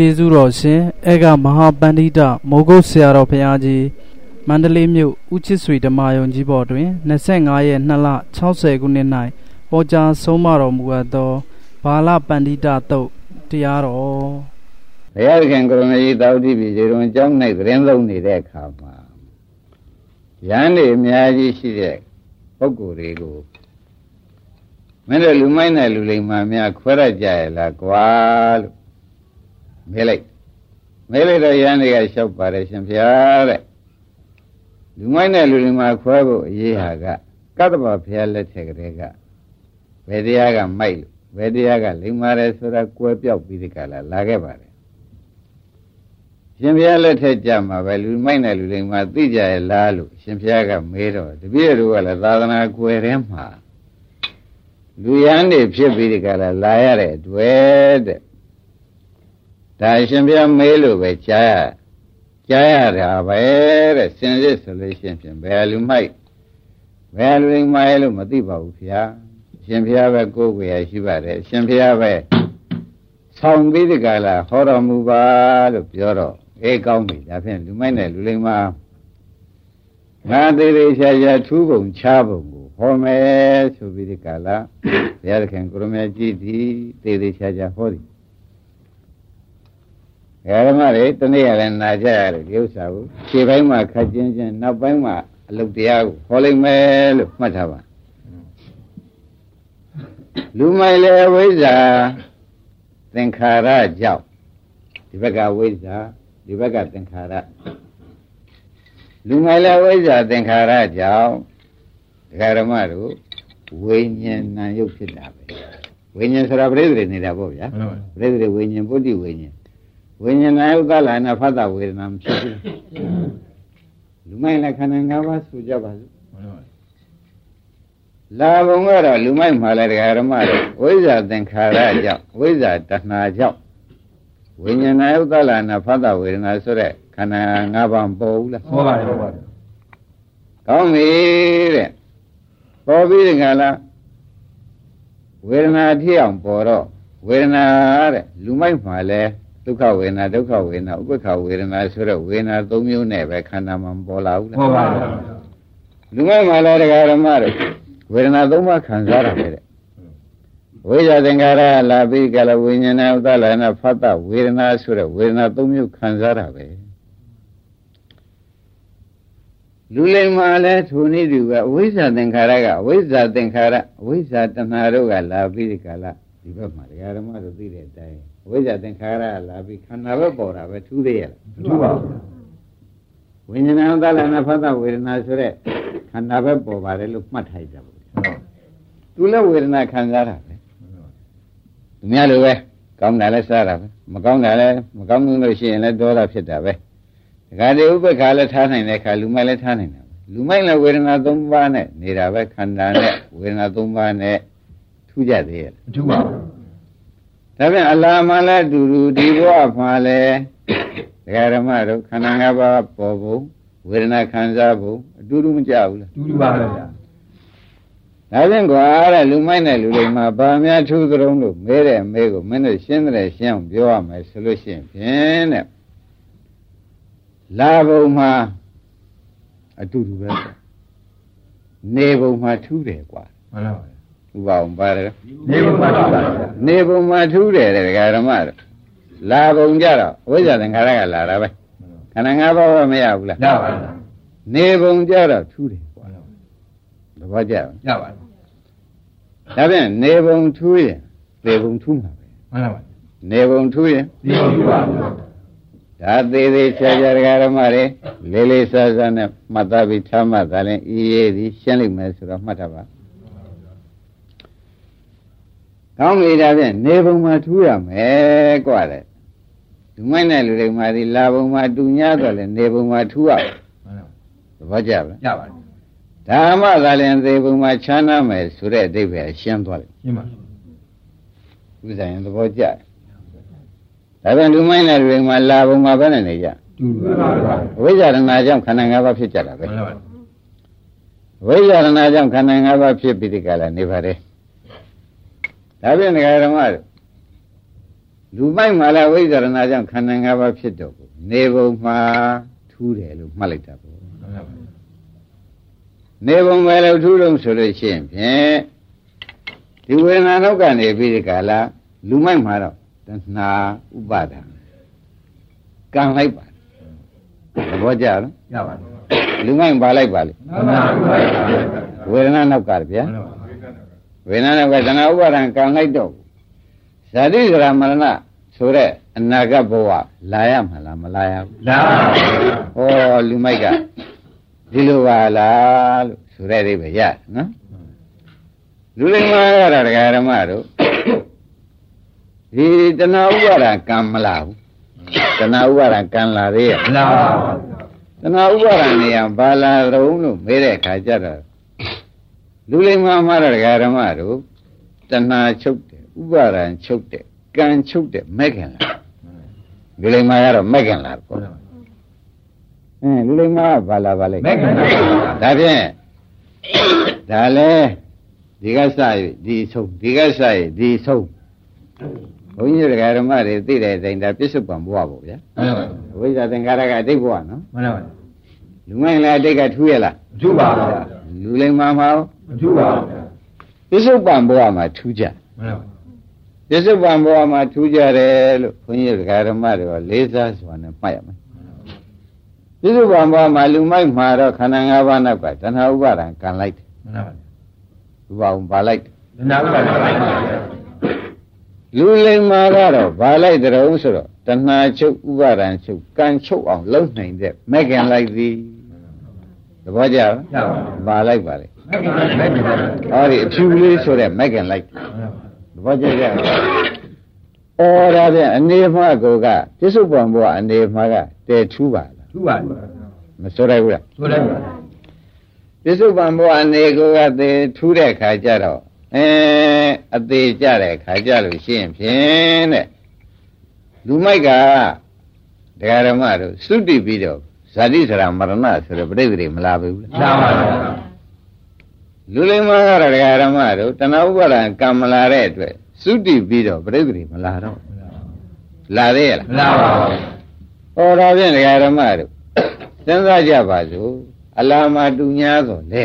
ကျေးဇူးတော်ရှင်အေကမဟာပန္တိတမိုးကုတ်ဆရာတော်ဘုရားကြီးမန္တလေးမြို့ဦးချစ်ဆွေဓမ္မယုံကြီးဘော်တွင်25ရက်2လ60ခုနှစ်၌ဟောကြားဆုံးမတော်မူအပ်သောဘာလပန္တိတသုတ်တရားတော်ဘုရားခင်ကရုဏာကြီးတောက်တိပြီဇေရုံကျောင်း၌သတင်းလုံးနေတဲ့အခါမှာရန်နေအများကြီးရှိတဲ့ပုဂ္ဂိုလ်တွေကိုမင်းတို့လူမိုင်းတဲ့လူလိမ္မာများခွဲရကြရလားကွာလို့ မေးလိုက်မေးလိုက်တော့ရန်တွေကလျှောက်ပါတယ်ရှင်ဖျားတဲ့လူမိုင်းတဲ့လူလိမ္မာခွဲဖို့အရေးဟာကကတ္တဗဖျားလက်ထက်ကလေးကဘယ်တရားကမိုက်လို့ဘယ်တရားကလိမ္မာတယ်ဆိုတာကွဲပြောက်ပြီးဒီကလာလာခဲ့ပါတယ်ရှင်ဘုရားလက်ထက်ကြမှာပဲလူမိုက်တဲ့လူလိမ္မာသိကြရဲ့လားလို့ရှင်ဘုရားကမေးတော့တပည့်တို့ကလည်းသာသနာကွယ်ထဲမှာလူရန်နေဖြစ်ပြီးဒီကလာလာရတဲ့တွေ့တဲ့ ဒါရှင်ဘုရားမေးလို့ပဲကြားရကြားရတာပဲတဲ့စင်စစ်ဆိုလို့ရှင်ဖြင့်ဘယ်လူမိုက်ဘယ်လူမိုက်လို့မသိပါဘူးဗျာရှင်ဘုရားပဲကိုယ်ကိုယ်ရရှိပါတယ်ရှင်ဘုရားပဲဆောင်ပြီးဒီကလာဟောတော်မူပါလို့ပြောတော့အေးကောင်းပြီဒါဖြင့်လူမိုက်နဲ့လူလိမ္မာငါသေးသေးချာချာထူးပုံချပုံကိုဟောမယ်ဆိုပြီးဒီကလာဘုရားသခင်ကိုရမကြီးသည်သေးသေးချာချာဟောသည် ဓမ္မတွေတနေ့ရလည်းနာကြရတယ်ဒီဥစ္စာကိုခြေပိုင်းမှာခက်ချင်းချင်းနောက်ပိုင်းမှာအလုတ်တရားကိုခေါ်လိုက်မယ်လို့မှတ်ထားပါလူမိုင်လေဝိဇ္ဇာသင်္ခါရကြောင့်ဒီဘက်ကဝိဇ္ဇာဒီဘက်ကသင်္ခါရလူမိုင်လေဝိဇ္ဇာသင်္ခါရကြောင့်ဒကာဓမ္မတို့ဝိညာဉ်နာယုတ်ဖြစ်တာပဲဝိညာဉ်ဆိုတာပြိဿတွေနေတာပေါ့ဗျာပြိဿတွေဝိညာဉ်ပုတ္တိဝိညာဉ် ဝိညာဏဥဒလနာဖတ်တာဝေဒနာမဖြစ်ဘူးလူမိုက်လည်းခန္ဓာ၅ပါးဆိုကြပါစို့လာဘုံကတော့လူမိုက်မှလည်းတရားဓမ္မတွေဝိဇ္ဇာသင်္ခါရကြောင့်ဝိဇ္ဇာတဏှာကြောင့်ဝိညာဏဥဒလနာဖတ်တာဝေဒနာဆိုတဲ့ခန္ဓာ၅ပါးပေါ်ဘူးလားပေါ်ပါတယ်ပေါ်ပါတယ်ကောင်းပြီတဲ့ပေါ်ပြီးဒီကလားဝေဒနာဖြစ်အောင်ပေါ်တော့ဝေဒနာတဲ့လူမိုက်မှလည်း ဒုက္ခဝေဒနာဒုက္ခဝေဒနာဥပ္ပခဝေဒနာဆိုတော့ဝေဒနာ၃မျိုးနဲ့ပဲခန္ဓာမှာပေါ်လာဘူးလားပေါ်ပါဘူးလူမိုက်မှာလည်းတရားဓမ္မတွေဝေဒနာ၃ပါးခံစားတာပဲတဲ့ဝိဇ္ဇာသင်္ခါရလာပြီးကလဝိညာဏဥဒ္ဒလနာဖတ်တဝေဒနာဆိုတဲ့ဝေဒနာ၃မျိုးခံစားတာပဲလူလိမ္မာလဲထိုနည်းတူပဲအဝိဇ္ဇာသင်္ခါရကအဝိဇ္ဇာသင်္ခါရအဝိဇ္ဇာတဏှာတို့ကလာပြီးဒီကလာဒီဘက်မှာတရားဓမ္မတို့သိတဲ့အတိုင်း ဝိဇ္ဇာသင်္ခါရလာပြီးခန္ဓာပဲပေါ်တာပဲထူးသေးရလားမထူးပါဘူးဝိညာဏသလနာဖသဝေဒနာဆိုတဲ့ခန္ဓာပဲပေါ်ပါတယ်လို့မှတ်ထားကြပါဘူးသူလည်းဝေဒနာခံစားတာပဲသူများလိုပဲကောင်းတယ်လည်းစားတာပဲမကောင်းတယ်လည်းမကောင်းဘူးလို့ရှိရင်လည်းဒေါသဖြစ်တာပဲဒါကြတဲ့ဥပ္ပခါလည်းထားနိုင်တဲ့ခါလူမိုက်လည်းထားနိုင်တာလူမိုက်လည်းဝေဒနာ၃ပါးနဲ့နေတာပဲခန္ဓာနဲ့ဝေဒနာ၃ပါးနဲ့ထူးကြသေးရဲ့မထူးပါဘူး ဒါပြန်အလားမှလည်းတူတူဒီဘဝမှာလည်းဒကာဓမ္မတို့ခန္ဓာ၅ပါးပေါ်ဖို့ဝေဒနာခံစားဖို့အတူတူမကြဘူးလားတူတူပါပဲဗျာဒါပြန်ကွာတဲ့လူမိုက်တဲ့လူတွေမှာဗာများထူးကြုံလို့မဲတဲ့မဲကိုမင်းတို့ရှင်းတယ်ရှင်းအောင်ပြောရမယ်ဆိုလို့ရှိရင်ဖြင့်တဲ့လာဘုံမှာအတူတူပဲနေဘုံမှာထူးတယ်ကွာမှန်ပါပါ ဥပအောင်ပါတယ်နေဘုံမှာထူးပါနေဘုံမှာထူးတယ်တဲ့ဒကာဓမ္မတို့လာဘုံကြတော့ဝိဇ္ဇာသင်္ခါရကလာတာပဲခန္ဓာ၅ပါးပဲမရဘူးလားရပါဘူးနေဘုံကြတော့ထူးတယ်ကွာသဘောကျလားရပါဘူးဒါဖြင့်နေဘုံထူးရင်သေဘုံထူးမှာပဲမှန်ပါပါနေဘုံထူးရင်သေဘုံထူးပါဒါသေးသေးချာချာဒကာဓမ္မတွေလေးလေးစားစားနဲ့မှတ်သားပြီးထားမှသာလဲဤရေးသည်ရှင်းလိမ့်မယ်ဆိုတော့မှတ်ထားပါ ကောင်းပြီဒါဖြင့်နေပုံမှာထူးရမယ်กว่าတဲ့လူမိုက်တဲ့လူတွေမှာဒီလာပုံမှာတူညာတော့လေနေပုံမှာထူးရသဘောကျလားရပါတယ်ဓမ္မသာလင်သေးပုံမှာချမ်းသာမယ်ဆိုတဲ့အဓိပ္ပာယ်ရှင်းသွားတယ်ရှင်းပါဥစ္စာရင်သဘောကျဒါပြန်လူမိုက်တဲ့လူတွေမှာလာပုံမှာပဲနေကြတူပါပါဝိဇ္ဇာရဏကြောင့်ခန္ဓာ၅ပါးဖြစ်ကြတာပဲဝိဇ္ဇာရဏကြောင့်ခန္ဓာ၅ပါးဖြစ်ပြီးဒီကလာနေပါတယ် ဒါဖြင့်ဒကာဓမ္မတို့လူမိုက်မှာလည်းဝိဇ္ဇာရဏကြောင့်ခန္ဓာ၅ပါးဖြစ်တော့ဘူးနေဘုံမှာထူးတယ်လို့မှတ်လိုက်တာပေါ့မှန်ပါဗျာနေဘုံပဲလို့ထူးတော့ဆိုလို့ရှိရင်ဖြင့်ဒီဝေဒနာတော့ကနေပြီးဒီကလာလူမိုက်မှာတော့တဏှာဥပါဒံကံလိုက်ပါသဘောကျလားရပါတယ်လူမိုက်ပါလိုက်ပါလေမှန်ပါဗျာဝေဒနာနောက်ကဗျာမှန်ပါဗျာ ဝေဒနာနောက်ကတဏှာဥပါဒံကံလိုက်တော့ဇာတိဇရာမရဏဆိုတဲ့အနာဂတ်ဘဝလာရမှာလားမလာရဘူးလာပါဗျာဟောလူမိုက်ကဒီလိုပါလားလို့ဆိုတဲ့အိဗယ်ရတယ်နော်လူလိမ္မာကတော့တရားဓမ္မတို့ဒီတဏှာဥပါဒံကံမလာဘူးတဏှာဥပါဒံကံလာသေးရဲ့လာပါဗျာတဏှာဥပါဒံနေရဘာလာတုံးလို့မေးတဲ့အခါကျတော့ လူလိမ္မာမှာတော့တရားဓမ္မတို့တဏှာချုပ်တယ်ဥပါဒံချုပ်တယ်ကံချုပ်တယ်မဲ့ခင်လာလူလိမ္မာကတော့မဲ့ခင်လာပေါ့အင်းလူလိမ္မာကဘာလာပါလဲမဲ့ခင်လာပါဗျာဒါဖြင့်ဒါလဲဒီကစရဒီဆုံးဒီကစရဒီဆုံးဘုန်းကြီးတို့ဓမ္မတွေသိတဲ့အတိုင်းဒါပြစ္ဆုတ်ပံဘဝပေါ့ဗျာမှန်ပါဗျာဝိဇ္ဇာသင်္ခါရကအတိတ်ဘဝနော်မှန်ပါဗျာလူမိုင်းလည်းအတိတ်ကထူးရလားမထူပါဗျာ လူလိမ္မာမှာရောမထူပါဗျာပြစ္ဆုတ်ပံဘဝမှာထူးကြမှန်ပါဗျာပြစ္ဆုတ်ပံဘဝမှာထူးကြတယ်လို့ဘုန်းကြီးတို့ဓမ္မတွေကလေးစားစွာနဲ့မှတ်ရမယ်ပြစ္ဆုတ်ပံဘဝမှာလူမိုက်မှာတော့ခန္ဓာ၅ပါးနောက်ကတဏှာဥပါဒံကံလိုက်တယ်မှန်ပါဗျာဥပါအောင်ပါလိုက်တယ်ဒနာပါဗျာလူလိမ္မာကတော့ဘာလိုက်တဲ့ုံဆိုတော့တဏှာချုပ်ဥပါဒံချုပ်ကံချုပ်အောင်လုပ်နိုင်တဲ့မက်ကင်လိုက်သည်သ ဘောကျလားရပါဘာလိုက်ပါလဲမဲ့ခင်မဲ့ခင်ပါဗျာဟောဒီအဖြူလေးဆိုတဲ့မက်ကင်လိုက်သဘောကျကြအော်ဒါဖြင့်အနေမှာကိုကပြစ္ဆုတ်ပံဘောကအနေမှာကတဲထူးပါလားထူပါဗျာမဆိုရဘူးလားဆိုလိုက်ပါပြစ္ဆုတ်ပံဘောအနေကိုကတဲထူးတဲ့ခါကျတော့အဲအသေးကြတဲ့ခါကျလို့ရှိရင်ဖြင့်တဲ့လူမိုက်ကဒကာဓမ္မတို့သုတိပြီးတော့ ဇာတိစရာမရဏဆိုတဲ့ပြိတ္တိမလာဘူးလားလာပါဗျာလူလိမ္မာကတော့ဒကာဓမ္မတို့တဏှာဥပါဒံကံမလာတဲ့အတွက်သုတိပြီးတော့ပြိတ္တိမလာတော့လာသေးရလားမလာပါဘူးဟောဒါဖြင့်ဒကာဓမ္မတို့စဉ်းစားကြပါစို့အလာမတူညာဆိုလေ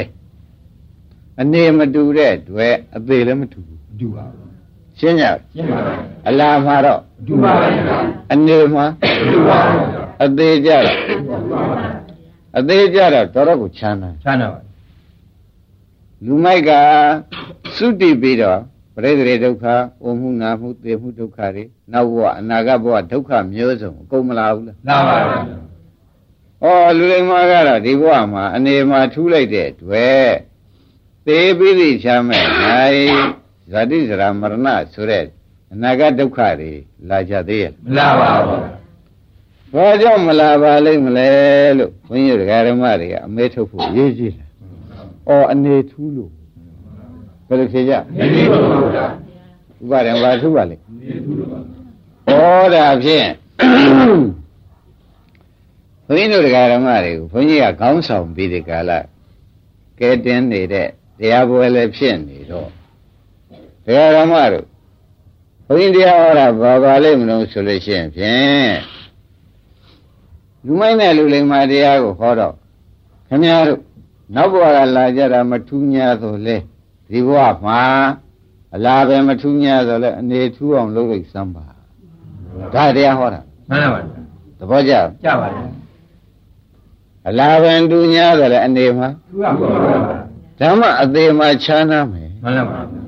အနေမတူတဲ့အတွက်အသေးလည်းမတူဘူးမထူပါဘူးရှင်းကြရှင်းပါဗျာအလာမှာတော့မထူပါဘူးဗျာအနေမှာမထူပါဘူးဗျာအသေးကြတော့ အသေးကြတော့တော်တော့ကိုချမ်းသာချမ်းသာပါလူမိုက်ကသုတိပြီးတော့ပရိသေဒုက္ခအိုမှုနာမှုသေမှုဒုက္ခတွေနောက်ဘဝအနာဂတ်ဘဝဒုက္ခမျိုးစုံအကုန်မလာဘူးလားလာပါဗျာ။ဩလူလိမ္မာကတော့ဒီဘဝမှာအနေမှာထူးလိုက်တဲ့အတွက်သေပြီးသိချမ်းမဲ့နိုင်ဇာတိဇရာမရဏဆိုတဲ့အနာဂတ်ဒုက္ခတွေလာကြသေးရဲ့မလာပါဘူး။ ဘာကြောင့်မလာပါလိမ့်မလဲလို့ဘုန်းကြီးတို့ဓမ္မတွေကအမဲထုတ်ဖို့ရေးကြည့်တယ်။ဩအနေထူးလို့ဘယ်လိုဖြေကြနေနေပါဗျာဥပါဒံဘာထူးပါလိမ့်နေထူလို့ပါဩဒါဖြင့်ဘုန်းကြီးတို့ဓမ္မတွေကိုဘုန်းကြီးကခေါင်းဆောင်ပြီးဒီကာလကဲတင်နေတဲ့တရားပွဲလည်းဖြစ်နေတော့တရားဓမ္မတို့ဘုန်းကြီးတရားဟောတာဘာပါလိမ့်မလို့ဆိုလို့ရှိရင်ဖြင့် လူမိုင်းတဲ့လူလိမ္မာတရားကိုဟောတော့ခင်ဗျားတို့နောက်ဘဝကလာကြတာမထူးညာဆိုလဲဒီဘဝမှာအလားပဲမထူးညာဆိုလဲအနေထူးအောင်လုပ်လိုက်စမ်းပါဒါတရားဟောတာမှန်ပါဗျာသဘောကျလားကြပါဗျာအလားပဲထူးညာဆိုလဲအနေမှာထူပါဘူးဗျာဓမ္မအသေးမှာခြားနာမယ်မှန်ပါဗျာ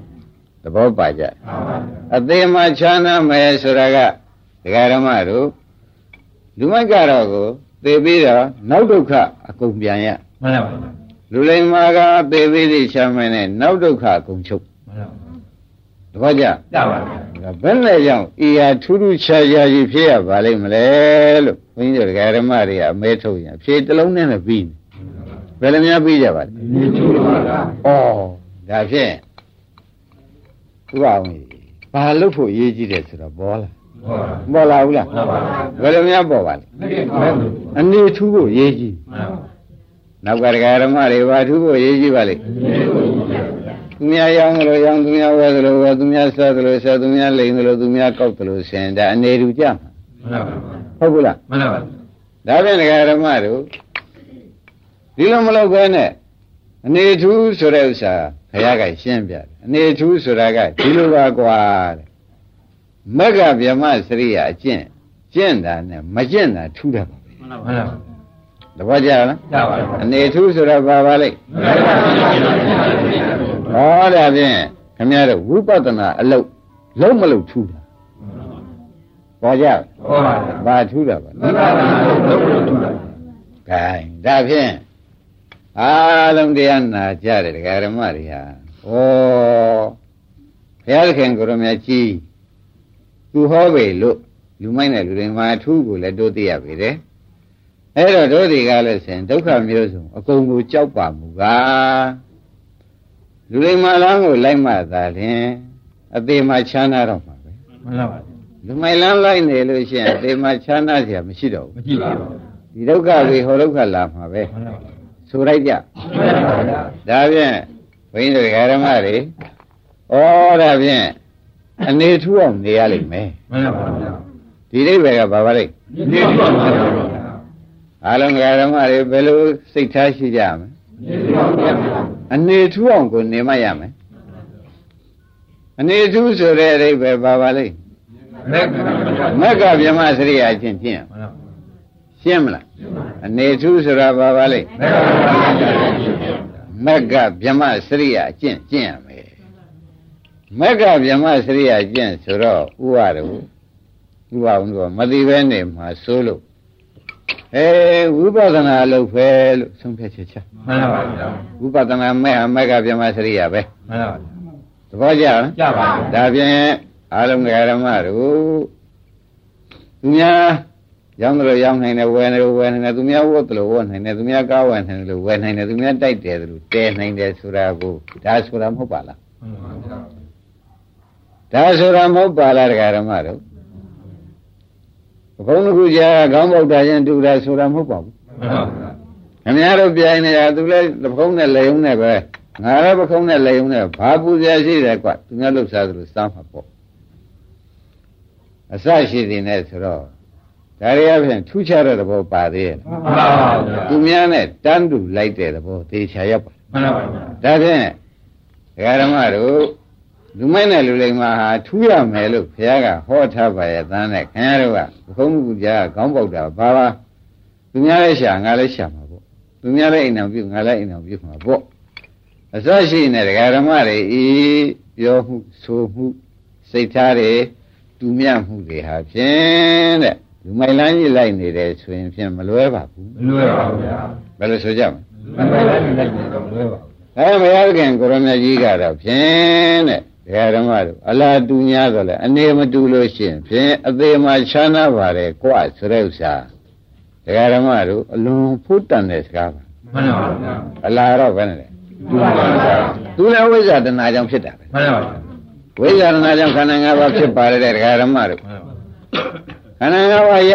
သဘောပါကြမှန်ပါဗျာအသေးမှာခြားနာမယ်ဆိုတာကဒကာဓမ္မတို့ လူမိုက်ကတော့ကိုသေပြီးတော့နောက်ဒုက္ခအကုန်ပြန်ရမှန်ပါဗျာလူလိမ္မာကသေပြီးသိချမ်းမယ်နဲ့နောက်ဒုက္ခအကုန်ချုပ်မှန်ပါဗျာသဘောကျကြပါဗျာဘယ်နဲ့ကြောင့်ဤဟာထူးထူးခြားခြားကြီးဖြစ်ရပါလိမ့်မလဲလို့ဘုန်းကြီးတို့ဒကာဓမ္မတွေကအမဲထုတ်ရင်ဖြေတစ်လုံးနဲ့ပြီးနေဘယ်လိုများပြီးကြပါလဲနေထူလို့ပါဗျာဩဒါဖြင့်ဥပအောင်ကြီးဘာလို့ဖို့ရေးကြည့်တယ်ဆိုတော့ပေါ်လာဟုတ် ပါပေါ်လာဘူးလားမှန်ပါဗျာဘယ်လိုများပေါ်ပါလဲမဲ့ခင်မဲ့မှန်အနေထူးဖို့ရေးကြည့်ပါနောက်ကဒကာဓမ္မတွေဘာထူးဖို့ရေးကြည့်ပါလိမ့်နေလို့ပါဗျာသူများရောင်းသလိုရောင်းသူများဝယ်သလိုဝယ်သူများစားသလိုစားသူများလိန်သလိုသူများကောက်သလိုဆင်ဒါအနေတူကြမှာမှန်ပါပါဟုတ်ဘူးလားမှန်ပါပါဒါဖြင့်ဒကာဓမ္မတို့ဒီလိုမလုပ်ဘဲနဲ့အနေထူးဆိုတဲ့ဥစ္စာဘုရားကရှင်းပြတယ်အနေထူးဆိုတာကဒီလိုပါကွာတဲ့ မက္ကဗျမစရိယအကျင့်ကျင့်တာနဲ့မကျင့်တာထူးတယ်ပါပဲမှန်ပါပါတပည့်ကြလားကြပါပါအနေထူးဆိုတာဘာပါလိမ့်မှန်ပါပါဟောဒါဖြင့်ခင်ဗျားတို့ဝိပဿနာအလုပ်လုံးမလုပ်ထူးတာပေါ်ကြလားဟောပါဘာထူးတာပါလဲမှန်ပါပါလုံးလုံးထူတာကဲဒါဖြင့်အားလုံးတရားနာကြတယ်ဒကာရမတွေဟာဩဘုရားသခင်ကိုရမကြီး သူဟောပေလို့လူမိုက်တဲ့လူတွေမှာအထူးကိုလည်းတို့သိရပေတယ်အဲ့တော့တို့တွေကလည်းဆင်ဒုက္ခမျိုးစုံအကုန်ကိုကြောက်ပါမူကားလူတွေမှာလမ်းကိုလိုက်မှသာလျှင်အသေးမှချမ်းသာတော့မှာပဲ မှန်ပါပါ လူမိုက်လမ်းလိုက်နေလို့ရှိရင်အသေးမှချမ်းသာเสียမရှိတော့ မ ဘူး ကြည့်ပါဘူး ဒီဒုက္ခတွေဟောဒုက္ခလာမှာပဲ မှန်ပါပါ ဆိုလိုက်ကြ မှန်ပါပါ ဒါဖြင့်ဘုန်းကြီးတို့ဓမ္မတွေဩဒါဖြင့် အနေထူးအောင်နေရလိမ့်မယ်မှန်ပါပါဒီအိဗေကဘာပါလိမ့်ဒီပါပါအားလုံးဓမ္မတွေဘယ်လိုစိတ်ထားရှိကြမလဲအနေထူးအောင်ကိုနေမရမယ်အနေထူးဆိုတဲ့အိဗေဘာပါလိမ့်မက်ကမက္ကဗျမစရိယာချင်းဖြင့်မှန်ပါရှင်းမလားအနေထူးဆိုတာဘာပါလိမ့်မက်ကမက္ကဗျမစရိယာကျင့်ကျင့်ရ မယ်မက္ကဗျမစရိယာကျင့်ဆိုတော့ဥပါတော့ဥပါအောင်တော့မသိပဲနေမှာစိုးလို့အဲဝိပဿနာလုပ်ဖဲလို့ဆုံးဖြတ်ချက်ချမှန်ပါပါဝိပဿနာမဲ့ဟာမက္ကဗျမစရိယာပဲမှန်ပါပါသဘောကျလားကြပါဒါဖြင့်အားလုံးဓမ္မတို့သူများရောင်းတယ်ရောင်းနိုင်တယ်ဝယ်တယ်ဝယ်နိုင်တယ်သူများဝတ်တယ်ဝတ်နိုင်တယ်သူများကားဝယ်နိုင်တယ်ဝယ်နိုင်တယ်သူများတိုက်တယ်သူတဲနိုင်တယ်ဆိုတာကိုဒါဆိုတာမဟုတ်ပါလား ဒါဆိုတာမဟုတ်ပါလားဓမ္မတို့ဘုန်းကြီးကြာခေါင်းပေါက်တာချင်းတူတာဆိုတာမဟုတ်ပါဘူးခင်ဗျားတို့ပြိုင်နေတာသူလည်းသဘုံနဲ့လေုံနဲ့ပဲငါလည်းပခုံးနဲ့လေုံနဲ့ဘာပူဇော်ရှိတယ်ကွသူများလှုပ်ရှားသလိုစားမှာပေါ့အစရှိသည်နဲ့ဆိုတော့ဒါရီအပြင်ထူးခြားတဲ့သဘောပါသေးရဲ့မှန်ပါပါသူများနဲ့တန်းတူလိုက်တဲ့သဘောသေချာရောက်ပါမှန်ပါပါဒါဖြင့်ဒကာဓမ္မတို့ လူမိုက်နဲ့လူလိမ္မာဟာထူးရမယ်လို့ဘုရားကဟောထားပါရဲ့တန်းနဲ့ခင်ဗျားတို့ကဘုံမှုကြားခေါင်းပေါက်တာဘာပါသူများလည်းရှာငါလည်းရှာမှာပေါ့သူများလည်းအိမ်အောင်ပြုငါလည်းအိမ်အောင်ပြုမှာပေါ့အစရှိနေဒကာဓမ္မတွေဤပြောမှုဆိုမှုစိတ်ထားတွေတူမြမှုတွေဟာဖြင့်တဲ့လူမိုက်လန်းကြီးလိုက်နေတယ်ဆိုရင်ဖြင့်မလွဲပါဘူးမလွယ်ပါဘူးဗျာဘယ်လိုဆိုကြမလဲမလွယ်လိုက်လိုက်တော့မလွယ်ပါဘူးအဲဘုရားခင်ကိုရမကြီးကတော့ဖြင့်တဲ့ ဒကာဓမ္မတို့အလားတူ냐တော့လေအနေမတူလို့ရှိရင်ဖြင့်အသေးမှချမ်းသာပါတယ်ကွဆိုတဲ့ဥစ္စာဒကာဓမ္မတို့အလွန်ဖုတန်တဲ့စကားပါမှန်ပါပါအလားတော့ဘယ်နဲ့လဲတူပါပါသူလည်းဝိဇ္ဇာတဏှာကြောင့်ဖြစ်တာပဲမှန်ပါပါဝိဇ္ဇာတဏှာကြောင့်ခန္ဓာ၅ပါးဖြစ်ပါလေတဲ့ဒကာဓမ္မတို့ခန္ဓာ၅ပါးရ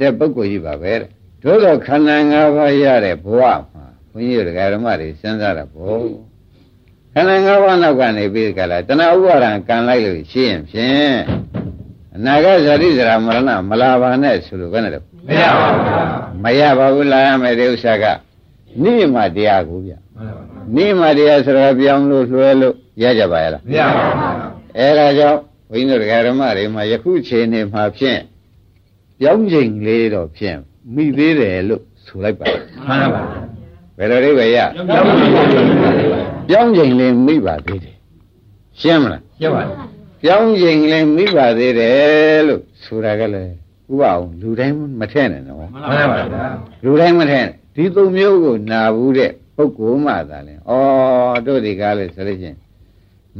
တဲ့ပုဂ္ဂိုလ်ကြီးပါပဲတဲ့တို့တော့ခန္ဓာ၅ပါးရတဲ့ဘဝမှာဘုန်းကြီးတို့ဒကာဓမ္မတွေစဉ်းစားတာပေါ့ ခန္ဓာ၅ပါးနောက်ကနေပြီးကြလားတဏှာဥပါဒံကံလိုက်လို့ရှိရင်ဖြင့်အနာဂတ်ဇာတိဇရာမရဏမလာပါနဲ့ဆိုလို့ဘယ်နဲ့တော့မရပါဘူးဗျာမရပါဘူးလာရမယ်ဒီဥစ္စာကနိမတရားကိုဗျမှန်ပါပါနိမတရားဆိုတော့ပြောင်းလို့လွှဲလို့ရကြပါရဲ့လားမရပါဘူးဗျာအဲဒါကြောင့်ဘုန်းကြီးတို့ဓမ္မတွေမှာယခုချိန်နေမှာဖြင့်ပြောင်းချိန်လေးတော့ဖြင့်မိသေးတယ်လို့ဆိုလိုက်ပါမှန်ပါပါဘယ်လိုအိဗေရရောက်ပြီ ပြောင်းချိန်လေးမိပါသေးတယ်ရှင်းမလားရပါပြောင်းချိန်လည်းမိပါသေးတယ်လို့ဆိုတာကလည်းဥပအောင်လူတိုင်းမထည့်နဲ့နော်မှန်ပါပါဗျာလူတိုင်းမထည့်နဲ့ဒီသုံးမျိုးကိုနာဘူးတဲ့ပုဂ္ဂိုလ်မှသာလဲဩတို့ဒီကားလဲဆိုလို့ချင်း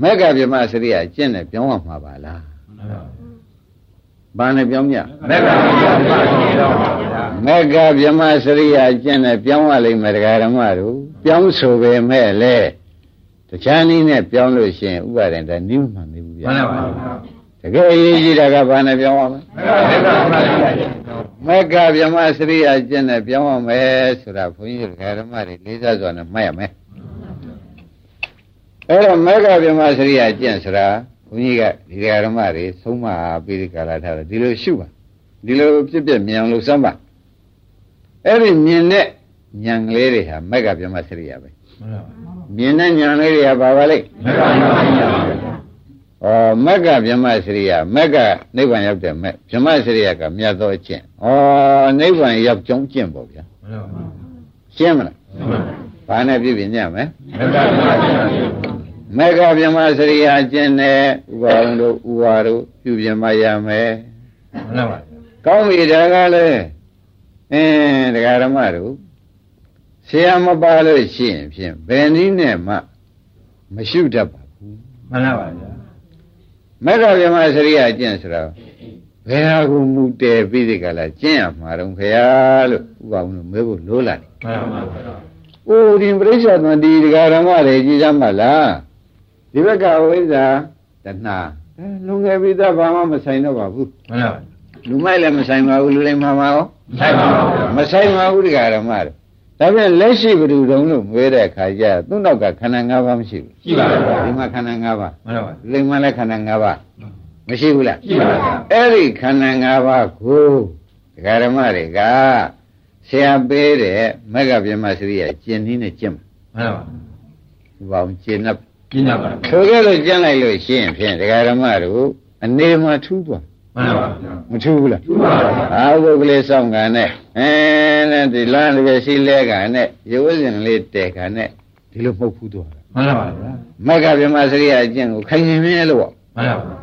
မက္ကဗြဟ္မစရိယကျင့်တယ်ပြောင်းရမှာပါလားဘာနဲ့ပြောင်းမြမက်ကဗျာမရှိတော့ပါဗျာမက္ကဗြဟ္မစရိယကျင့်တယ်ပြောင်းရလိမ့်မယ်တရားဓမ္မတို့ပြောင်းဆိုပေမဲ့လေ တခြားနည်းနဲ့ပြောင်းလို့ရှိရင်ဥပါဒံတနိမမှန်သေးဘူးဗျာမှန်ပါပါတကယ်အရေးကြီးတာကဘာနဲ့ပြောင်းရမလဲမက်ကဗျာမရှိမက္ကဗျမစရိယာကျင့်နဲ့ပြောင်းအောင်မယ်ဆိုတာဘုန်းကြီးတို့ဓမ္မတွေလေးစားစွာနဲ့မှတ်ရမယ်အဲ့တော့မဂ္ဂဗြဟ္မစရိယကျင့်ဆိုတာဘုန်းကြီးကဒီဓမ္မတွေဆုံးမပြီးဒီကာလထားတယ်ဒီလိုရှုပါဒီလိုပြည့်ပြည့်မြင်အောင်လို့စမ်းပါအဲ့ဒီမြင်တဲ့ဉာဏ်ကလေးတွေဟာမဂ္ဂဗြဟ္မစရိယပဲမှန်ပါပါ မြင်တဲ့ဉာဏ်လေးတွေကဘာပါလိမ့်မက္ကဗျမစရိယပါဗျာဩမဂ္ဂဗြဟ္မစရိယမဂ္ဂနိဗ္ဗာန်ရောက်တဲ့မဲ့ဗြဟ္မစရိယကမြတ်သောအကျင့်ဩနိဗ္ဗာန်ရောက်ကြောင်းကျင့်ပေါ့ဗျာမှန်ပါပါရှင်းမလားမှန်ပါပါဘာနဲ့ပြည့်ပြည့်ညံ့မယ်မက္ကဗျမစရိယမေဃဗြဟ္မစရိယာကျင့်တဲ့ဥပါဝံတို့ဥပါတို့ပြုပြင်မရမယ်မှန်ပါပါကောင်းပြီဒါကလည်းအင်းတရားဓမ္မတို့ ဆရာမပါလို့ရှိရင်ဖြင့်ဘယ်နည်းနဲ့မှမရှုတတ်ပါဘူးမှန်ပါပါဗျာမေဃဗြဟ္မစရိယာကျင့်ဆိုတော့ဘယ်ဟာကိုမူတည်ပြီးဒီကလာကျင့်ရမှာတော့ခရားလို့ဥပါဝံတို့မဲဖို့လိုလာတယ်မှန်ပါပါ။အိုးဒီပြိဿသမတိတရားဓမ္မတွေကြည်စမ်းပါလား။ဒီဘက်ကဝိဇ္ဇာတဏှာအဲလုံငယ်ပြီးသားဘာမှမဆိုင်တော့ပါဘူးမှန်ပါပါ။လူမိုက်လည်းမဆိုင်ပါဘူးလူလိမ္မာမှာရောဆိုင်ပါပါဗျာမဆိုင်ပါဘူးတရားဓမ္မတွေ။ ဒါပြန်လက်ရှိဘယ်သူတုံးလို့မွေးတဲ့အခါကျသူ့နောက်ကခန္ဓာ၅ပါးမရှိဘူးရှိပါဗျာ။ဒီမှာခန္ဓာ၅ပါးမှန်ပါပါလူလိမ္မာလည်းခန္ဓာ၅ပါးမရှိဘူးလားရှိပါဗျာ။အဲ့ဒီခန္ဓာ၅ပါးကိုတရားဓမ္မတွေကဆရာပေးတဲ့မဂ္ဂဗြဟ္မစရိယကျင့်နည်းနဲ့ကျင့်မှာမှန်ပါပါဒီပါအောင်ကျင့်납ပြင်းပါပါဆိုကြလို့ကျင့်လိုက်လို့ရှိရင်ဖြင့်ဒကာဓမ္မတို့အနေမှာထူးသွား မှန်ပါဗျာမထူးဘူးလားကျူပါပါဗျာအာဟုကလေးစောင့်ကန်နဲ့အဲနဲ့ဒီလမ်းတစ်ပြရှိလဲကန်နဲ့ရုပ်စင်လေးတဲကန်နဲ့ဒီလိုမှုတ်ဖူးသွားတာမှန်ပါဗျာမက္ကဗြဟ္မစရိယအကျင့်ကိုခိုင်ရင်မင်းလို့ပေါ့မှန်ပါပါ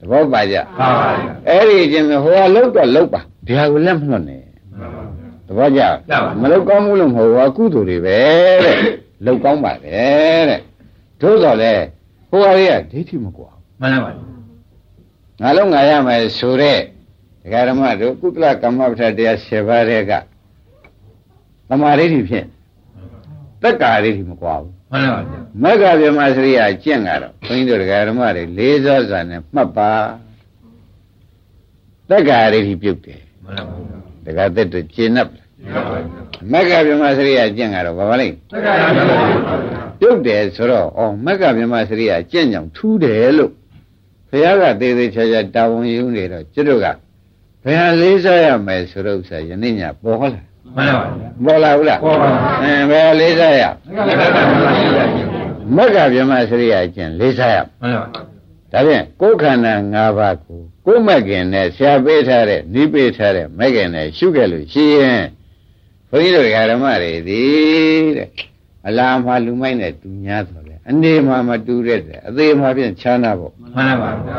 သဘောပါကြပါပါဗျာအဲ့ဒီအကျင့်မျိုးဟိုကလောက်တော့လောက်ပါဒီဟာကိုလက်မလွတ်နဲ့မှန်ပါဗျာသဘောကျကျပါမလောက်ကောင်းဘူးလို့မဟုတ်ဘူးအကုသိုလ်တွေပဲတဲ့လောက်ကောင်းပါတယ်တဲ့တို့တော့လေဟိုဟာတွေကဒိဋ္ဌိမကွာမှန်ပါပါ ငါလုံးငါရမယ်ဆိုတဲ့ဒကာဓမ္မတို့ကုသလကမ္မပဋ္ဌာတရား7ပါးတဲ့ကသမာဓိဋ္ဌိဖြင့်တက္ကာဓိဋ္ဌိမကွာဘူးမှန်ပါဗျာမက္ခဗြဟ္မစရိယကျင့်ကတော့ဘုန်းကြီးတို့ဒကာဓမ္မတွေလေးစောစွာနဲ့မှတ်ပါတက္ကာဓိဋ္ဌိပြုတ်တယ်မှန်ပါဗျာဒကာသက်တို့ကျင့်납မက္ခဗြဟ္မစရိယကျင့်ကတော့ဘာပါလိမ့်သက္ကာရပါဗျာပြုတ်တယ်ဆိုတော့ဩမက္ခဗြဟ္မစရိယကျင့်ကြောင်ထူးတယ်လို့ ဘုရားကသေးသေးချာချာတာဝန်ယူနေတော့ကျွတ်တို့ကဘယ်ဟာလေးစားရမယ်ဆိုတော့ဥစ္စာယနေ့ညပေါ်လာမှန်ပါဗျာပေါ်လာဘူးလားပေါ်ပါဘူးအင်းဘယ်ဟာလေးစားရသက္ကာရပါဗျာမက္ခဗြဟ္မစရိယကျင့်လေးစားရမှန်ပါဒါဖြင့်ကိုယ်ခန္ဓာ၅ပါးကိုကိုယ်မကင်နဲ့ဆရာပေးထားတဲ့နိပေးထားတဲ့မကင်နဲ့ရှုခဲ့လို့ရှိရင်ဘုန်းကြီးတို့ဓမ္မတွေဒီတဲ့အလားမှလူမိုက်နဲ့တူညာဆိုလေ အနေမှမတူတဲ့အသေးမှဖြင့်ချမ်းသာဖို့မှန်ပါဗျာ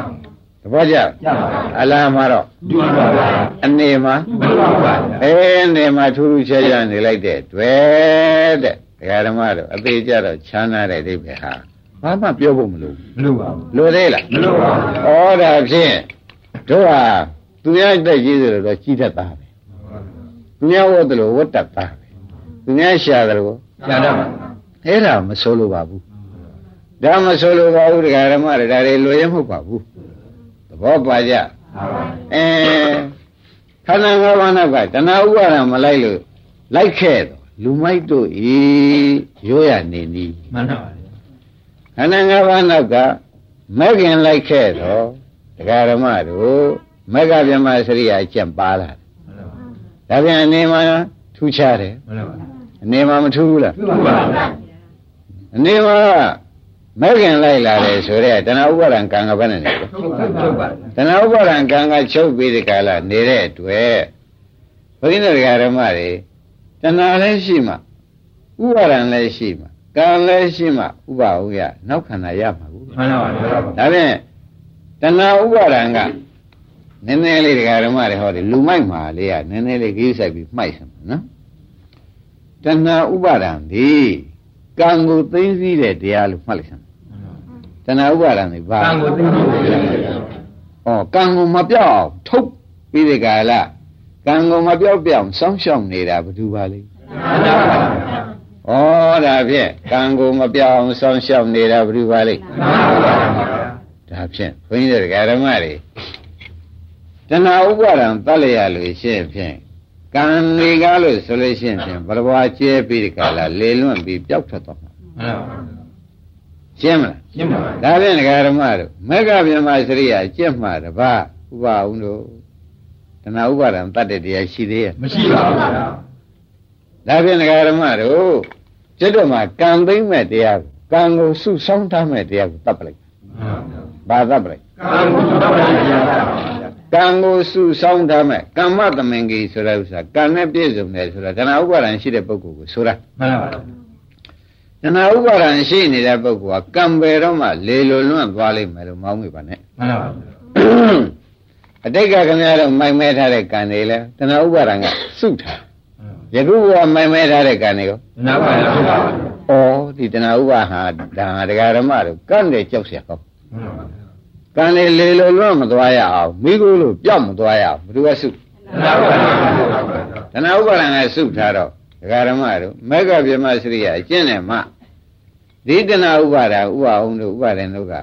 တပည့်ကြရပါဗျာအလားမှတော့ကျူပါဗျာအနေမှမှန်ပါဗျာအဲအနေမှထူးထူးခြားခြားနေလိုက်တဲ့တွေ့တဲ့ဓမ္မတို့အသေးကြတော့ချမ်းသာတဲ့အိဗေဟာဘာမှပြောဖို့မလိုဘူးမလို့ပါဘူးလိုသေးလားမလို့ပါဩဘူးဒါဖြင့်တို့ဟာသူများတက်ကြီးတယ်လို့တော့ကြီးတတ်တာပဲသူများဝတ်တယ်လို့ဝတ်တတ်တာပဲသူများရှာတယ်လို့ရတော့ပါအဲ့ဒါမဆိုးလို့ပါဘူး ဒါမဆိုးလို့ပါဘူးတရားဓမ္မတွေဒါတွေလွယ်ရမဟုတ်ပါဘူးသဘောပါကြအဲခန္ဓာ၅ပါးနောက်ကတဏှာဥပါဒံမလိုက်လို့လိုက်ခဲ့တော့လူမိုက်တို့ဤရိုးရနေနီးမှန်ပါဗျာခန္ဓာ၅ပါးနောက်ကမဂ္ဂင်လိုက်ခဲ့တော့တရားဓမ္မတို့မဂ္ဂဗြဟ္မစရိယာအကျင့်ပါလာတယ်ဒါပြန်အနေမှာထူးခြားတယ်မှန်ပါအနေမှာမထူးဘူးလားကျူပါဗျာအနေမှာ မဂ္ဂင်လိုက်လာတယ်ဆိုတော့တဏှာဥပါဒံကံကဘယ်နဲ့နေလဲချုပ်ပါချုပ်ပါတဏှာဥပါဒံကံကချုပ်ပြီးဒီကလာနေတဲ့အတွက်ဘုန်းကြီးတို့ဓမ္မတွေတဏှာလည်းရှိမှဥပါဒံလည်းရှိမှကံလည်းရှိမှဥပါဟုရနောက်ခန္ဓာရမှာဘူးမှန်ပါဗျာဒါဖြင့်တဏှာဥပါဒံကနည်းနည်းလေးဓမ္မတွေဟောတယ်လူမိုက်မှာလေးကနည်းနည်းလေးကြီးဆိုင်ပြီးမှိုက်စမ်းနော်တဏှာဥပါဒံဒီ ကံကိုသိသိတဲ့တရားလို့မှတ်လိုက်စမ်းတဏှာဥပါဒံဒီဘာကံကိုသိသိတယ်ဩကံကိုမပြောက်အောင်ထုတ်ပြီးဒီကလာကံကိုမပြောက်ပြောက်စောင်းရှောက်နေတာဘယ်သူပါလဲမှန်ပါဗျာဩဒါဖြင့်ကံကိုမပြောက်အောင်စောင်းရှောက်နေတာဘယ်သူပါလဲမှန်ပါဗျာဒါဖြင့်ဘုန်းကြီးတို့ဓမ္မတွေတဏှာဥပါဒံတတ်လျရလို့ရှင်းဖြင့် ကံတွေကားလို့ဆိုလို့ရှင်းဖြင့်ဘရဘွားကျဲပြီးဒီကလာလေလွန့်ပြီးပျောက်ထွက်သွားမှာမှန်ပါဗျာရှင်းမလားရှင်းပါပါဒါဖြင့်ဒကာဓမ္မတို့မေဃဗြဟ္မစရိယအကျင့်မှတပါဥပအောင်တို့တဏှာဥပါဒံတတ်တဲ့တရားရှိသေးရဲ့မရှိပါဘူးဗျာဒါဖြင့်ဒကာဓမ္မတို့ကျွတ်တော့မှာကံသိမ့်မဲ့တရားကိုကံကိုစုဆောင်းထားမဲ့တရားကိုတတ်ပလိုက်ဘာတတ်ပလိုက်ကံကိုတော့ပါဗျာ ကံကိုစုဆောင်းထားမဲ့ကမ္မသမင်္ဂီဆိုတဲ့ဥစ္စာကံနဲ့ပြည့်စုံတယ်ဆိုတာတဏှာဥပါဒံရှိတဲ့ပုဂ္ဂိုလ်ကိုဆိုတာ မှန်ပါပါ တဏှာဥပါဒံရှိနေတဲ့ပုဂ္ဂိုလ်ကကံပဲတော့မှလေလိုလွန့်သွားလိမ့်မယ်လို့မောင်းမိပါနဲ့ မှန်ပါပါ အတိတ်ကခင်ဗျားတို့မိုင်မဲထားတဲ့ကံတွေလဲတဏှာဥပါဒံကစုထားယခုကမိုင်မဲထားတဲ့ကံတွေကို နာပါဗျာမှန်ပါပါ ဩဒီတဏှာဥပါဟာဒါဒကာဓမ္မတို့ကံတွေကြောက်เสียကောင်းကံ တွေလေလိုလွန့်မသွားရအောင်မိကိုလို့ပြောက်မသွားရအောင်ဘယ်သူကစုနာပါဗျာတဏှာဥပါဒံကစုထားတော့ဒကာဓမ္မတို့မေဃဗြဟ္မစရိယအကျင့်နဲ့မှဒီတဏှာဥပါဒံဥပအောင်တို့ဥပါဒံတို့က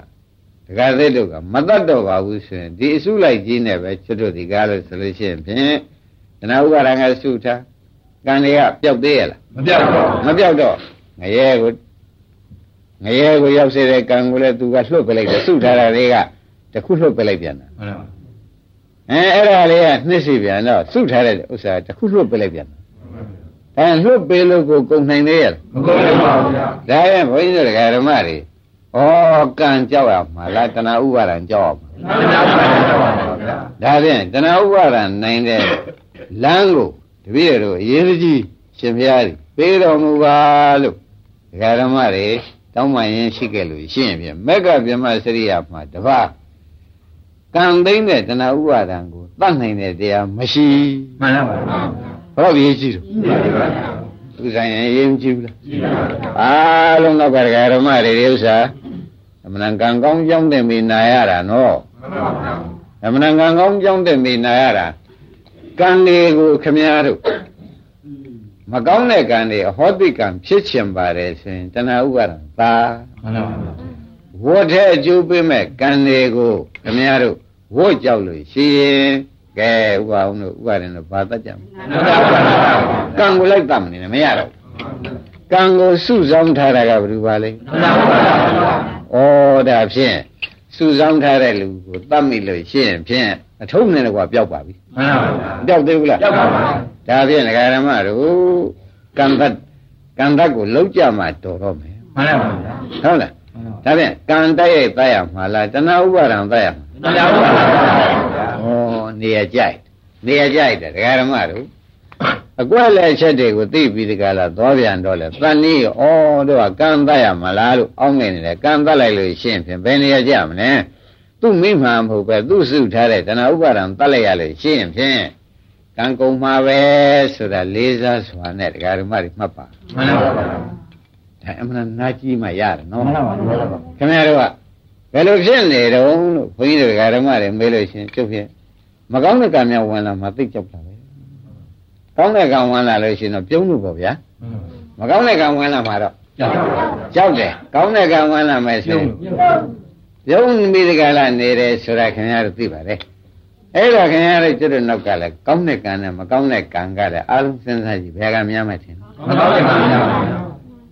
ဒကာသိတို့ကမတတ်တော့ပါဘူးဆိုရင်ဒီအစုလိုက်ကြီးနဲ့ပဲကျွတ်တို့ဒီကားလို့ဆိုလို့ရှိရင်ဖြင့်တဏှာဥပါဒံကစုထားကံတွေကပျောက်သေးရလားမပြောက်တော့မပြောက်တော့ငရဲကိုငရဲကိုရောက်စေတဲ့ကံကိုလည်းသူကလှုပ်ပလိုက်တယ်စုထားတာတွေက တခုလှုပ်ပလိုက်ပြန်တာမှန်ပါအဲအဲ့ဒါလေးကနှစ်စီပြန်တော့စုထားတဲ့ဥစ္စာတခုလှုပ်ပလိုက်ပြန်တာအဲလှုပ်ပေးလို့ကိုကုန်နိုင်သေးရဲ့မကုန်နိုင်ပါဘူးဗျာဒါရင်ဘုန်းကြီးတို့ဓမ္မတွေဩကံကြောက်ရမှာလားတဏှာဥပါဒံကြောက်ရမှာမှန်ပါပါဗျာဒါဖြင့်တဏှာဥပါဒံနိုင်တဲ့လမ်းကိုတပည့်တို့အရေးကြီးရှင်ဘုရားကြီးပေးတော်မူပါလို့ဒကာဓမ္မတွေတောင်းပန်ရင်ရှိခဲ့လို့ရှိရင်ဖြင့်မက္ကဗြဟ္မစရိယမှာတပါး ကံသိမ့်တဲ့တဏှာဥပါဒံကိုတတ်နိုင်တဲ့တရားမရှိမှန်ပါပါဘယ်တော့ရေးကြည့်တော့ရှိပါဗျာဥစ္စာရင်ရေးမကြည့်ဘူးလားရှိပါဗျာအားလုံးတော့ဒကာဓမ္မတွေဒီဥစ္စာအမှန်ကံကောင်းကြောင်းတဲ့မိနာရတာနော်မှန်ပါဗျာအမှန်ကံကောင်းကြောင်းတဲ့မိနာရတာကံတွေကိုခမည်းတော်မကောင်းတဲ့ကံတွေအဟောတိကံဖြစ်ချင်ပါတယ်ဆိုရင်တဏှာဥပါဒံသာမှန်ပါပါ ဝတ်တဲ့အကျိုးပေးမဲ့ကံတွေကိုခမည်းတော်ဝတ်ကြောက်လို့ရှိရင်ကဲဥပါအောင်တို့ဥပါဒံတို့ဘာတတ်ကြမလဲမှန်ပါပါကံကိုလိုက်တတ်မနေနဲ့မရတော့ကံကိုစုဆောင်းထားတာကဘယ်လိုပါလဲမှန်ပါပါဩဒါဖြင့်စုဆောင်းထားတဲ့လူကိုတတ်မိလို့ရှိရင်ဖြင့်အထုံးနဲ့ကွာပျောက်ပါပြီမှန်ပါပါပျောက်သေးဘူးလားရောက်ပါပါဒါဖြင့်ဒကာရမတို့ကံတတ်ကံတတ်ကိုလောက်ကြမှာတော်တော့မယ်မှန်ပါပါဟုတ်လား ဒါဖြင့်ကံတိုက်ရိုက်တတ်ရမှာလားတဏှာဥပါဒံတတ်ရမှာမှန်ပါပါဩနေရာကြိုက်နေရာကြိုက်တယ်ဒကာရမတို့အကွက်လက်ချက်တွေကိုသိပြီးဒီကလာသွားပြန်တော့လေတန်နည်းဩတို့ကကံတတ်ရမှာလားလို့အောင်းနေတယ်ကံတတ်လိုက်လို့ရှင်းဖြင့်ဘယ်နေရာကြမလဲသူ့မိမှန်မဟုတ်ပဲသူ့စုထားတဲ့တဏှာဥပါဒံတတ်လိုက်ရလို့ရှင်းဖြင့်ကံကုန်မှာပဲဆိုတာလေးစားစွာနဲ့ဒကာရမတွေမှတ်ပါမှန်ပါပါ ဒါအမှန်နာကြီးမှရတယ်နော်မှန်ပါပါခင်ဗျားတို့ကဘယ်လိုဖြစ်နေတုံးလို့ဘုန်းကြီးတို့ဓမ္မတွေမေးလို့ရှရင်ကျုပ်ဖြင့်မကောင်းတဲ့ကံများဝင်လာမှသိကြောက်တာပဲကောင်းတဲ့ကံဝင်လာလို့ရှရင်တော့ပြုံးလို့ပေါ့ဗျာမကောင်းတဲ့ကံဝင်လာမှတော့ကြောက်ပါကြောက်တယ်ကောင်းတဲ့ကံဝင်လာမယ်ဆိုရင်ပြုံးမိဒီကလာနေတယ်ဆိုတာခင်ဗျားတို့သိပါတယ်အဲ့ဒါခင်ဗျားတို့ကျွတ်တဲ့နောက်ကလည်းကောင်းတဲ့ကံနဲ့မကောင်းတဲ့ကံကလည်းအားလုံးစဉ်းစားကြည့်ဘယ်ကများမှထင်လဲမကောင်းတဲ့ပါဗျာ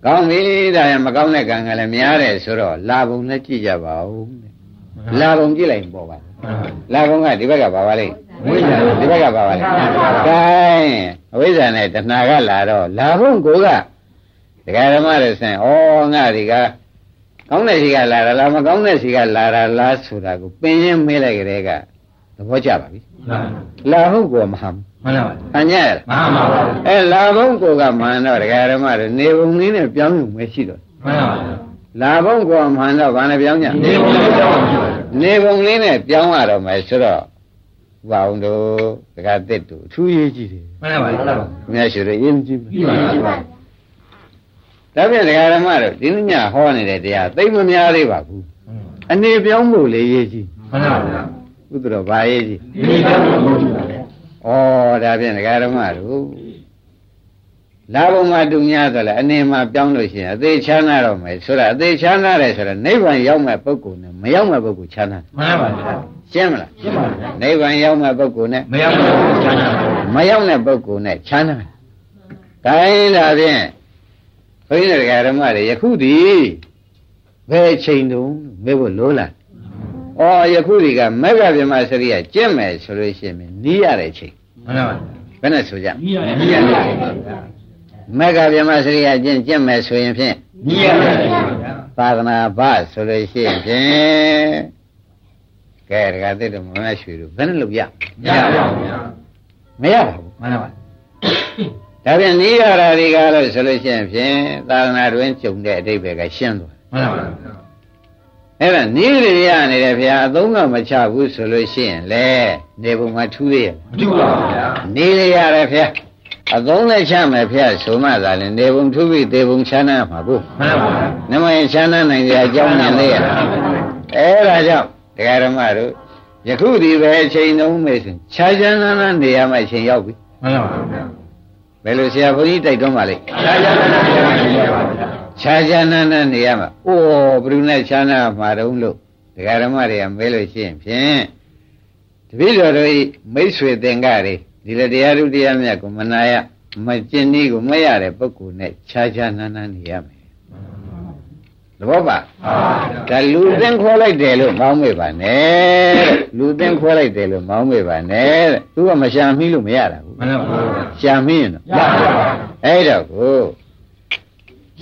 ကောင်းပြီဒါရင်မကောင်းတဲ့ကံကလည်းများတယ်ဆိုတော့လာဘုံနဲ့ကြည့်ကြပါဦးတဲ့လာဘုံကြည့်လိုက်ရင်ပေါ်ပါလာဘုံကဒီဘက်ကပါပါလိမ့်ဝိဇ္ဇာဒီဘက်ကပါပါလိမ့်ကဲအဝိဇ္ဇာနဲ့တဏှာကလာတော့လာဘုံကိုကဒကာဓမ္မတွေဆင်ဩငါဒီကကောင်းတဲ့စီကလာတာလားမကောင်းတဲ့စီကလာတာလားဆိုတာကိုပင်ရင်းမေးလိုက်ကြတဲ့ကသဘောကျပါပြီလာဟုတ်ကောမဟာ မှန်ပါပါအညာရမှန်ပါပါအဲလာဘုံကိုကမှန်တော့ဒကာဓမ္မတွေနေဘုံလေးနဲ့ပြောင်းလို့မရှိတော့မှန်ပါပါလာဘုံကောမှန်တော့ဘာနဲ့ပြောင်းကြဒီဘုရားကြောင့်ပါနေပုံလေးနဲ့ပြောင်းရတော့မယ်ဆိုတော့ဥပအောင်တို့တက္ကသစ်တို့အထူးရေးကြည့်တယ်မှန်ပါပါ။မြတ်ရှိတော့အင်းကြည့်ဘူးပြီးပါပြီပါ။ဒါပြန်ဒကာရမတို့ဒီနေ့ညဟောနေတဲ့တရားသိမ့်မများသေးပါဘူး။အနေပြောင်းဖို့လေရေးကြည့်မှန်ပါပါ။ဥဒ္ဒရောဘာရေးကြည့်ဒီကြောင့်ဘုရား။ ဩဒါပြန်ဒကာရမတို့လာဘုံမှာတူများဆိုလဲအနေမှာပြောင်းလို့ရှိရင်အသေးချမ်းသာတော့မယ်ဆိုတာအသေးချမ်းသာတယ်ဆိုတော့နိဗ္ဗာန်ရောက်မဲ့ပုဂ္ဂိုလ်နဲ့မရောက်မဲ့ပုဂ္ဂိုလ်ချမ်းသာမှန်ပါပါရှင်းမလားရှင်းပါဗျာနိဗ္ဗာန်ရောက်မဲ့ပုဂ္ဂိုလ်နဲ့မရောက်ဘူးချမ်းသာမရောက်တဲ့ပုဂ္ဂိုလ်နဲ့ချမ်းသာတယ်။ဒါရင်ဒါဖြင့်ဘုန်းကြီးတွေကဓမ္မတွေယခုဒီဘယ်ချိန်တုန်းမေးဖို့လိုလား ဩယခုဒီကမက်ကဗြဟ္မစရိယကျင့်မယ်ဆိုလို့ရှိရင်နီးရတဲ့ချိန်မှန်ပါပါဘယ်နဲ့ဆိုကြညီရညီရပါဗျာမက်ကဗြဟ္မစရိယကျင့်ကျင့်မယ်ဆိုရင်ဖြင့်ညီရပါဗျာသာသနာ့ဘဆိုလို့ရှိရင်ဖြင့်ကဲဒကာသစ်တော်မမရွှေတို့ဘယ်နဲ့လုပ်ရညီရပါဗျာမရပါဘူးမှန်ပါပါဒါပြန်နီးရတာဒီကားလို့ဆိုလို့ရှိရင်ဖြင့်သာသနာတွင်ကျုံတဲ့အတိတ်ပဲကရှင်းသွားမှန်ပါပါ အဲ့ဒါနီးရရနေတယ်ဗျာအသုံးကမချဘူးဆိုလို့ရှိရင်လေနေပုံမှာထူးရမတူပါဘူးဗျာနေရရတယ်ဗျာအသုံးနဲ့ချမယ်ဗျာဆိုမှသာလေနေပုံထူးပြီးသေပုံချမ်းသာမှာကိုမှန်ပါပါနမယချမ်းသာနိုင်ကြအကြောင်းဉာဏ်လေးရအဲ့ဒါကြောင့်တရားဓမ္မတို့ယခုဒီပဲအချိန်လုံးမေးဆိုခြားချမ်းသာသာနေရမှအချိန်ရောက်ပြီမှန်ပါပါဗျာဘ ယ်လိုဆရာဘုန်းကြီးတိုက်တွန်းပါလိမ့်သာယာနာနာညီရပါဗျာခြားချမ်းသာသာနေရမှာအိုးဘယ်သူနဲ့ချမ်းသာမှာတုံးလို့တရားဓမ္မတွေကမေးလို့ရှိရင်ဖြင့်တပည့်တော်တို့ဤမိတ်ဆွေသင်္ကတွေဒီလေတရားဓုတရားမြတ်ကိုမနာရမကျင်ဤကိုမရတဲ့ပုဂ္ဂိုလ်နဲ့ခြားခြားနာနာနေရမယ် သဘောပါဒါလူသင်ခေါ်လိုက်တယ်လို့မောင်းမေ့ပါနဲ့တဲ့လူသင်ခေါ်လိုက်တယ်လို့မောင်းမေ့ပါနဲ့တဲ့သူကမရှာမီးလို့မရတာဘူးမှန်ပါပါဗျာရှာမီးရင်တော့ရပါပါအဲ့တော့ကို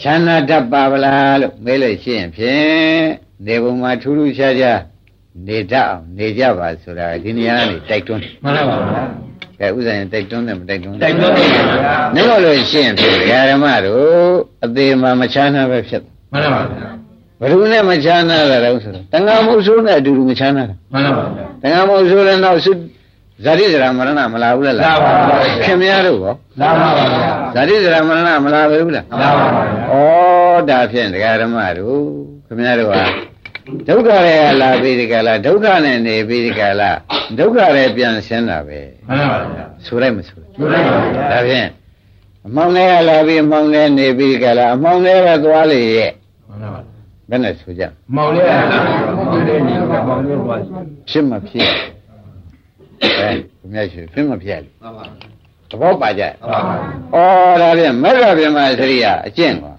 ချမ်းသာတတ်ပါဗလားလို့မေးလို့ရှိရင်ဖြင့်နေပုံမှာထူးထူးခြားခြားနေတတ်အောင်နေကြပါဆိုတာဒီနေရာကနေတိုက်တွန်းတယ်မှန်ပါပါဗျာကဲဥစ္စာရင်တိုက်တွန်းတယ်မတိုက်တွန်းတိုက်တွန်းနေပါဗျာနေလို့ရှိရင်ဖြင့်ဓမ္မတို့အသေးမှမချမ်းသာပဲဖြစ်တယ် မှန်ပါပါဗျာဘယ်သူနဲ့မချမ်းသာတာလဲဆိုတော့တဏှာမုတ်ဆိုးနဲ့အတူတူမချမ်းသာတာမှန်ပါပါဗျာတဏှာမုတ်ဆိုးလည်းနောက်စုဇာတိဇရာမရဏမလာဘူးလားလာပါပါခင်များတို့ရောလာပါပါဗျာဇာတိဇရာမရဏမလာဘူးလားလာပါပါဗျာဩဒါဖြင့်ဒကာဓမ္မတို့ခင်များတို့ဟာဒုက္ခရဲ့လာပြီးဒီကလာဒုက္ခနဲ့နေပြီးဒီကလာဒုက္ခရဲ့ပြန်ရှင်းတာပဲမှန်ပါပါဗျာဆိုလိုက်မဆိုလိုက်လူလိုက်ပါဗျာဒါဖြင့် အမောင်လေးကလာပြီးအမောင်လေးနေပြီးဒီကလာအမောင်လေးပဲသွားလေရဲ့မှန်ပါပါဘယ်နဲ့ဆိုကြမောင်လေးကမောင်လေးနေကမောင်လေးသွားဖြစ်မဖြစ်အဲခင်ဗျားရှိဖြစ်မဖြစ်လေမှန်ပါသဘောပါကြရဲ့မှန်ပါဩဒါဖြင့်မဂ္ဂဗြဟ္မစရိယအကျင့်ကွာ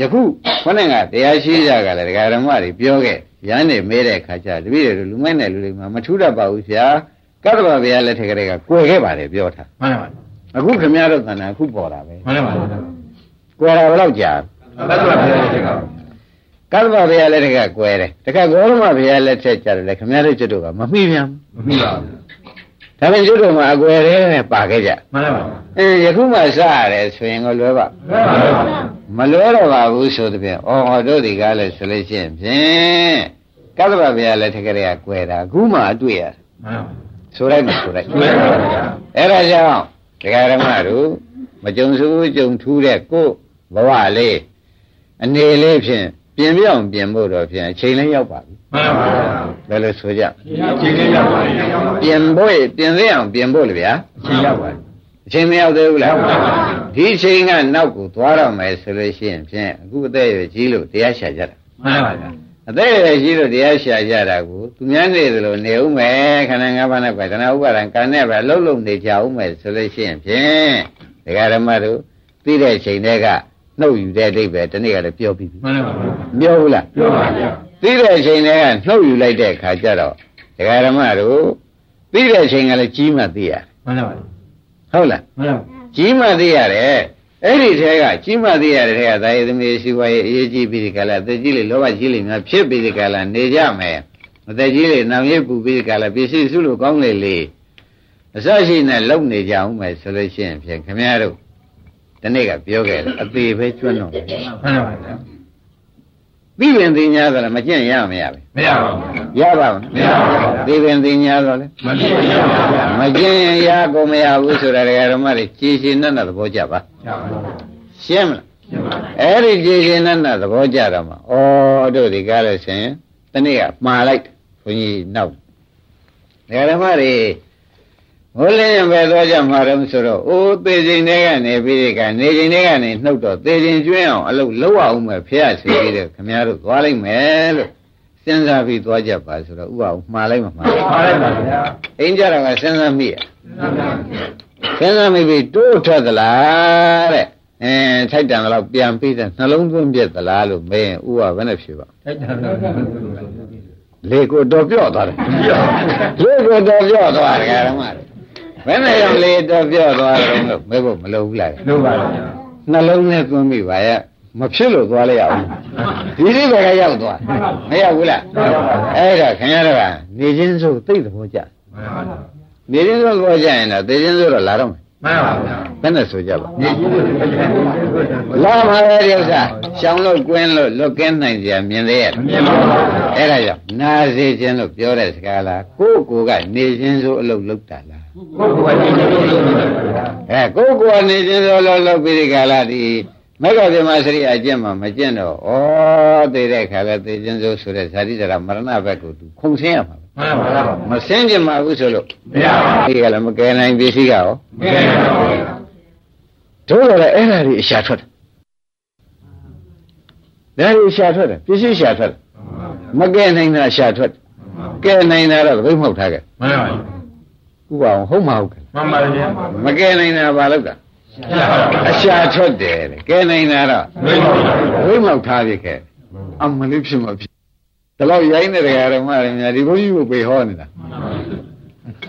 ယခုခေါင်းကတရားရှိကြကလည်းဒကာဓမ္မတွေပြောခဲ့ရန်နေမဲတဲ့ခါကျတပည့်တွေလူမိုက်နဲ့လူတွေမှာမထူးတတ်ပါဘူးဗျာကတ္တဗဗျာလက်ထက်ကလေးကကွယ်ခဲ့ပါတယ်ပြောထားမှန်ပါ အခုခင်ဗျားတို့ခန္ဓာအခုပေါ်တာပဲမှန်ပါကွယ်တာဘယ်တော့ကြာဘတ်တော်ပြောတဲ့ကောင်ကတ္တဗဗျာလက်ထက်ကကွယ်တယ်တခါဂေါရမဗျာလက်ထက်ကြတယ်လေခင်ဗျားတို့ကျွတ်တို့ကမမိပြန်မမိပါဘူးဒါပေမဲ့ကျွတ်တို့မှာအကွယ်တဲ့နဲ့ပါခဲ့ကြမှန်ပါအင်းယခုမှစရတယ်ဆိုရင်ကိုလွယ်ပါမှန်ပါမလွဲတော့ပါဘူးဆိုတဲ့ပြန်ဩဟောတို့ဒီကားလဲဆိုလို့ရှိရင်ဖြင့်ကတ္တဗဗျာလက်ထက်ကလေးကကွယ်တာအခုမှအတွေ့ရမှန်ပါဆိုလိုက်မဆိုလိုက်ကျွေးပါဗျာအဲ့ဒါကြောင့် ဒကာရမတို့မကြုံစဘူးကြုံထူးတဲ့ကိုယ်ဘဝလေးအနေလေးဖြင့်ပြင်ပြောင်းပြင်ဖို့တော့ဖြင့်အချိန်လေးရောက်ပါပြီမှန်ပါဘယ်လိုဆိုကြချိန်လေးရောက်ပါပြီပြင်ဖို့ပြင်သေးအောင်ပြင်ဖို့လေဗျာချိန်ရောက်ပါအချိန်မရောက်သေးဘူးလားရောက်ပါပြီဒီအချိန်ကနောက်ကိုသွားတော့မယ်ဆိုလို့ရှိရင်ဖြင့်အခုအသက်အရွယ်ကြီးလို့တရားရှာကြတာမှန်ပါဗျာ အသက်အရွယ်ကြီးလို့တရားရှာကြတာကိုသူများနေသလိုနေဦးမယ်ခန္ဓာငါးပါးနဲ့ပဲတဏှာဥပါဒံကံနဲ့ပဲလှုပ်လှုပ်နေကြဦးမယ်ဆိုလို့ရှိရင်ဖြင့်ဒကာရမတို့သိတဲ့အချိန်တည်းကနှုတ်ယူတဲ့အဓိပ္ပာယ်ဒီနေ့ကလည်းပြောပြီးပြီမှန်ပါပြောဘူးလားပြောပါဗျာသိတဲ့အချိန်တည်းကနှုတ်ယူလိုက်တဲ့အခါကျတော့ဒကာရမတို့သိတဲ့အချိန်ကလည်းကြီးမှသိရတယ်မှန်ပါဟုတ်လားမှန်ပါကြီးမှသိရတယ် အဲ့ဒီထဲကကြီးမှသိရတဲ့ထဲကသာယသမီးရှိဝါရဲ့အရေးကြီးပြီးဒီကလာသက်ကြီးလေလောဘကြီးလေများဖြစ်ပြီးဒီကလာနေကြမယ်အသက်ကြီးလေနောင်ရိပ်ပူပြီးဒီကလာပစ္စည်းစုလို့ကောင်းလေလေအစရှိနဲ့လုံနေကြအောင်မယ်ဆိုလို့ရှိရင်ဖြင့်ခင်ဗျားတို့ဒီနေ့ကပြောခဲ့တယ်အသေးပဲကျွတ်တော့တယ်မှန်ပါဗျာ သိပင်သိညာဆိုလည်းမကျင့်ရမရပဲမရပါဘူးရပါဘူးမရပါဘူးသိပင်သိညာဆိုလည်းမပြည့်ရပါဗျာမကျင့်ရင်ရကုန်မရဘူးဆိုတာဓမ္မတွေကြည်ရှင်နဲ့သဘောကျပါရပါဘူးရှင်းမလားရှင်းပါအဲ့ဒီကြည်ရှင်နဲ့သဘောကျတော့မှဩတို့ဒီကားလို့ရှင်တနေ့ကမှားလိုက်ဘုန်းကြီးနောက်ဓမ္မတွေ ဟိုလင်းရင်ပဲသွားကြမှာတော့ဆိုတော့အိုးသေခြင်းတွေကနေပြီးဒီကနေခြင်းတွေကနေနှုတ်တော့သေခြင်းကျွင်းအောင်အလုပ်လုပ်အောင်မယ်ဖះစီပြီးတော့ခမည်းတော်သွားလိုက်မယ်လို့စဉ်းစားပြီးသွားကြပါဆိုတော့ဥပအောင်မှားလိုက်မှမှားပါလိုက်ပါဗျာအိမ်ကြတော့ကစဉ်းစားမိရမှန်ပါစဉ်းစားမိပြီးတိုးထွက်သလားတဲ့အဲထိုက်တန်တော့ပြန်ပြီးတဲ့နှလုံးသွင်းပြက်သလားလို့မေးရင်ဥကဘယ်နဲ့ဖြေပါတိုက်တာတော့လေကိုတော်ပြော့သွားတယ်လေကိုတော်ပြော့သွားတယ်ဓမ္မတွေ ဘယ်နဲ့ရောက်လေတော်ပြော့သွားတယ်လို့မေးဖို့မလိုဘူးလားလို့ပါလားနှလုံးနဲ့သွင်းပြီပါရဲ့မဖြစ်လို့သွားလိုက်ရအောင်ဒီလေးပဲကရောက်သွားမရောက်ဘူးလားအဲ့ဒါခင်ဗျားတို့ကနေချင်းစိုးသိတဲ့ဘောကြမှန်ပါဗျာနေချင်းစိုးဘောကြရင်တော့သိချင်းစိုးတော့လာတော့မယ်မှန်ပါဗျာဘယ်နဲ့ဆိုကြပါနေကြီးတို့ပြန်ပြန်လာမှာပဲဒီဥစ္စာရှောင်းလို့ကွင်းလို့လွတ်ကင်းနိုင်ကြမြင်သေးရဲ့မြင်ပါပါအဲ့ဒါကြောင့်နာစေခြင်းလို့ပြောတဲ့စကားလားကိုယ့်ကိုယ်ကနေခြင်းစိုးအလုပ်လုပ်တာလား ဘုရားကြီးတို့လို့ပြောတာအဲကိုယ့်ကိုယ်ကနေခြင်းစိုးအလုပ်လုပ်ပြီးဒီကလာဒီမဂ္ဂဗေမစရိအကျင့်မှာမကျင့်တော့ဩသိတဲ့ခါလဲသိခြင်းစိုးဆိုတဲ့ဇာတိဇရာမရဏဘက်ကိုသူခုံဆင်းရမှာပဲမှန်ပါဗျာမဆင်းကျင်မှာဘူးဆိုလို့မရပါဘူးဒီကလည်းမကယ်နိုင်ပစ္စည်းကရောမကဲပါဘူးတို့တော့လည်းအဲ့ဒါတွေအရှာထွက်တယ်ဒါတွေရှာထွက်တယ်ပစ္စည်းရှာထွက်တယ်မကယ်နိုင်တာရှာထွက်တယ်ကယ်နိုင်တာတော့ဘိမဟုတ်ထားခဲ့မှန်ပါဘူး ဥပအောင်ဟုတ်မဟုတ်ကဲမှန်ပါဗျာမကယ်နိုင်တာဘာလို့ကရပါဘူးအရှာထွက်တယ်တဲ့ကယ်နိုင်တာတော့ဘယ်လိုလဲဘိမဟုတ်ထားပြီခဲ့အမလေးဖြစ်မဖြစ်ဒီလောက်ရိုင်းနေတဲ့ဓမ္မတွေများဒီဘုန်းကြီးကိုပေဟောနေတာ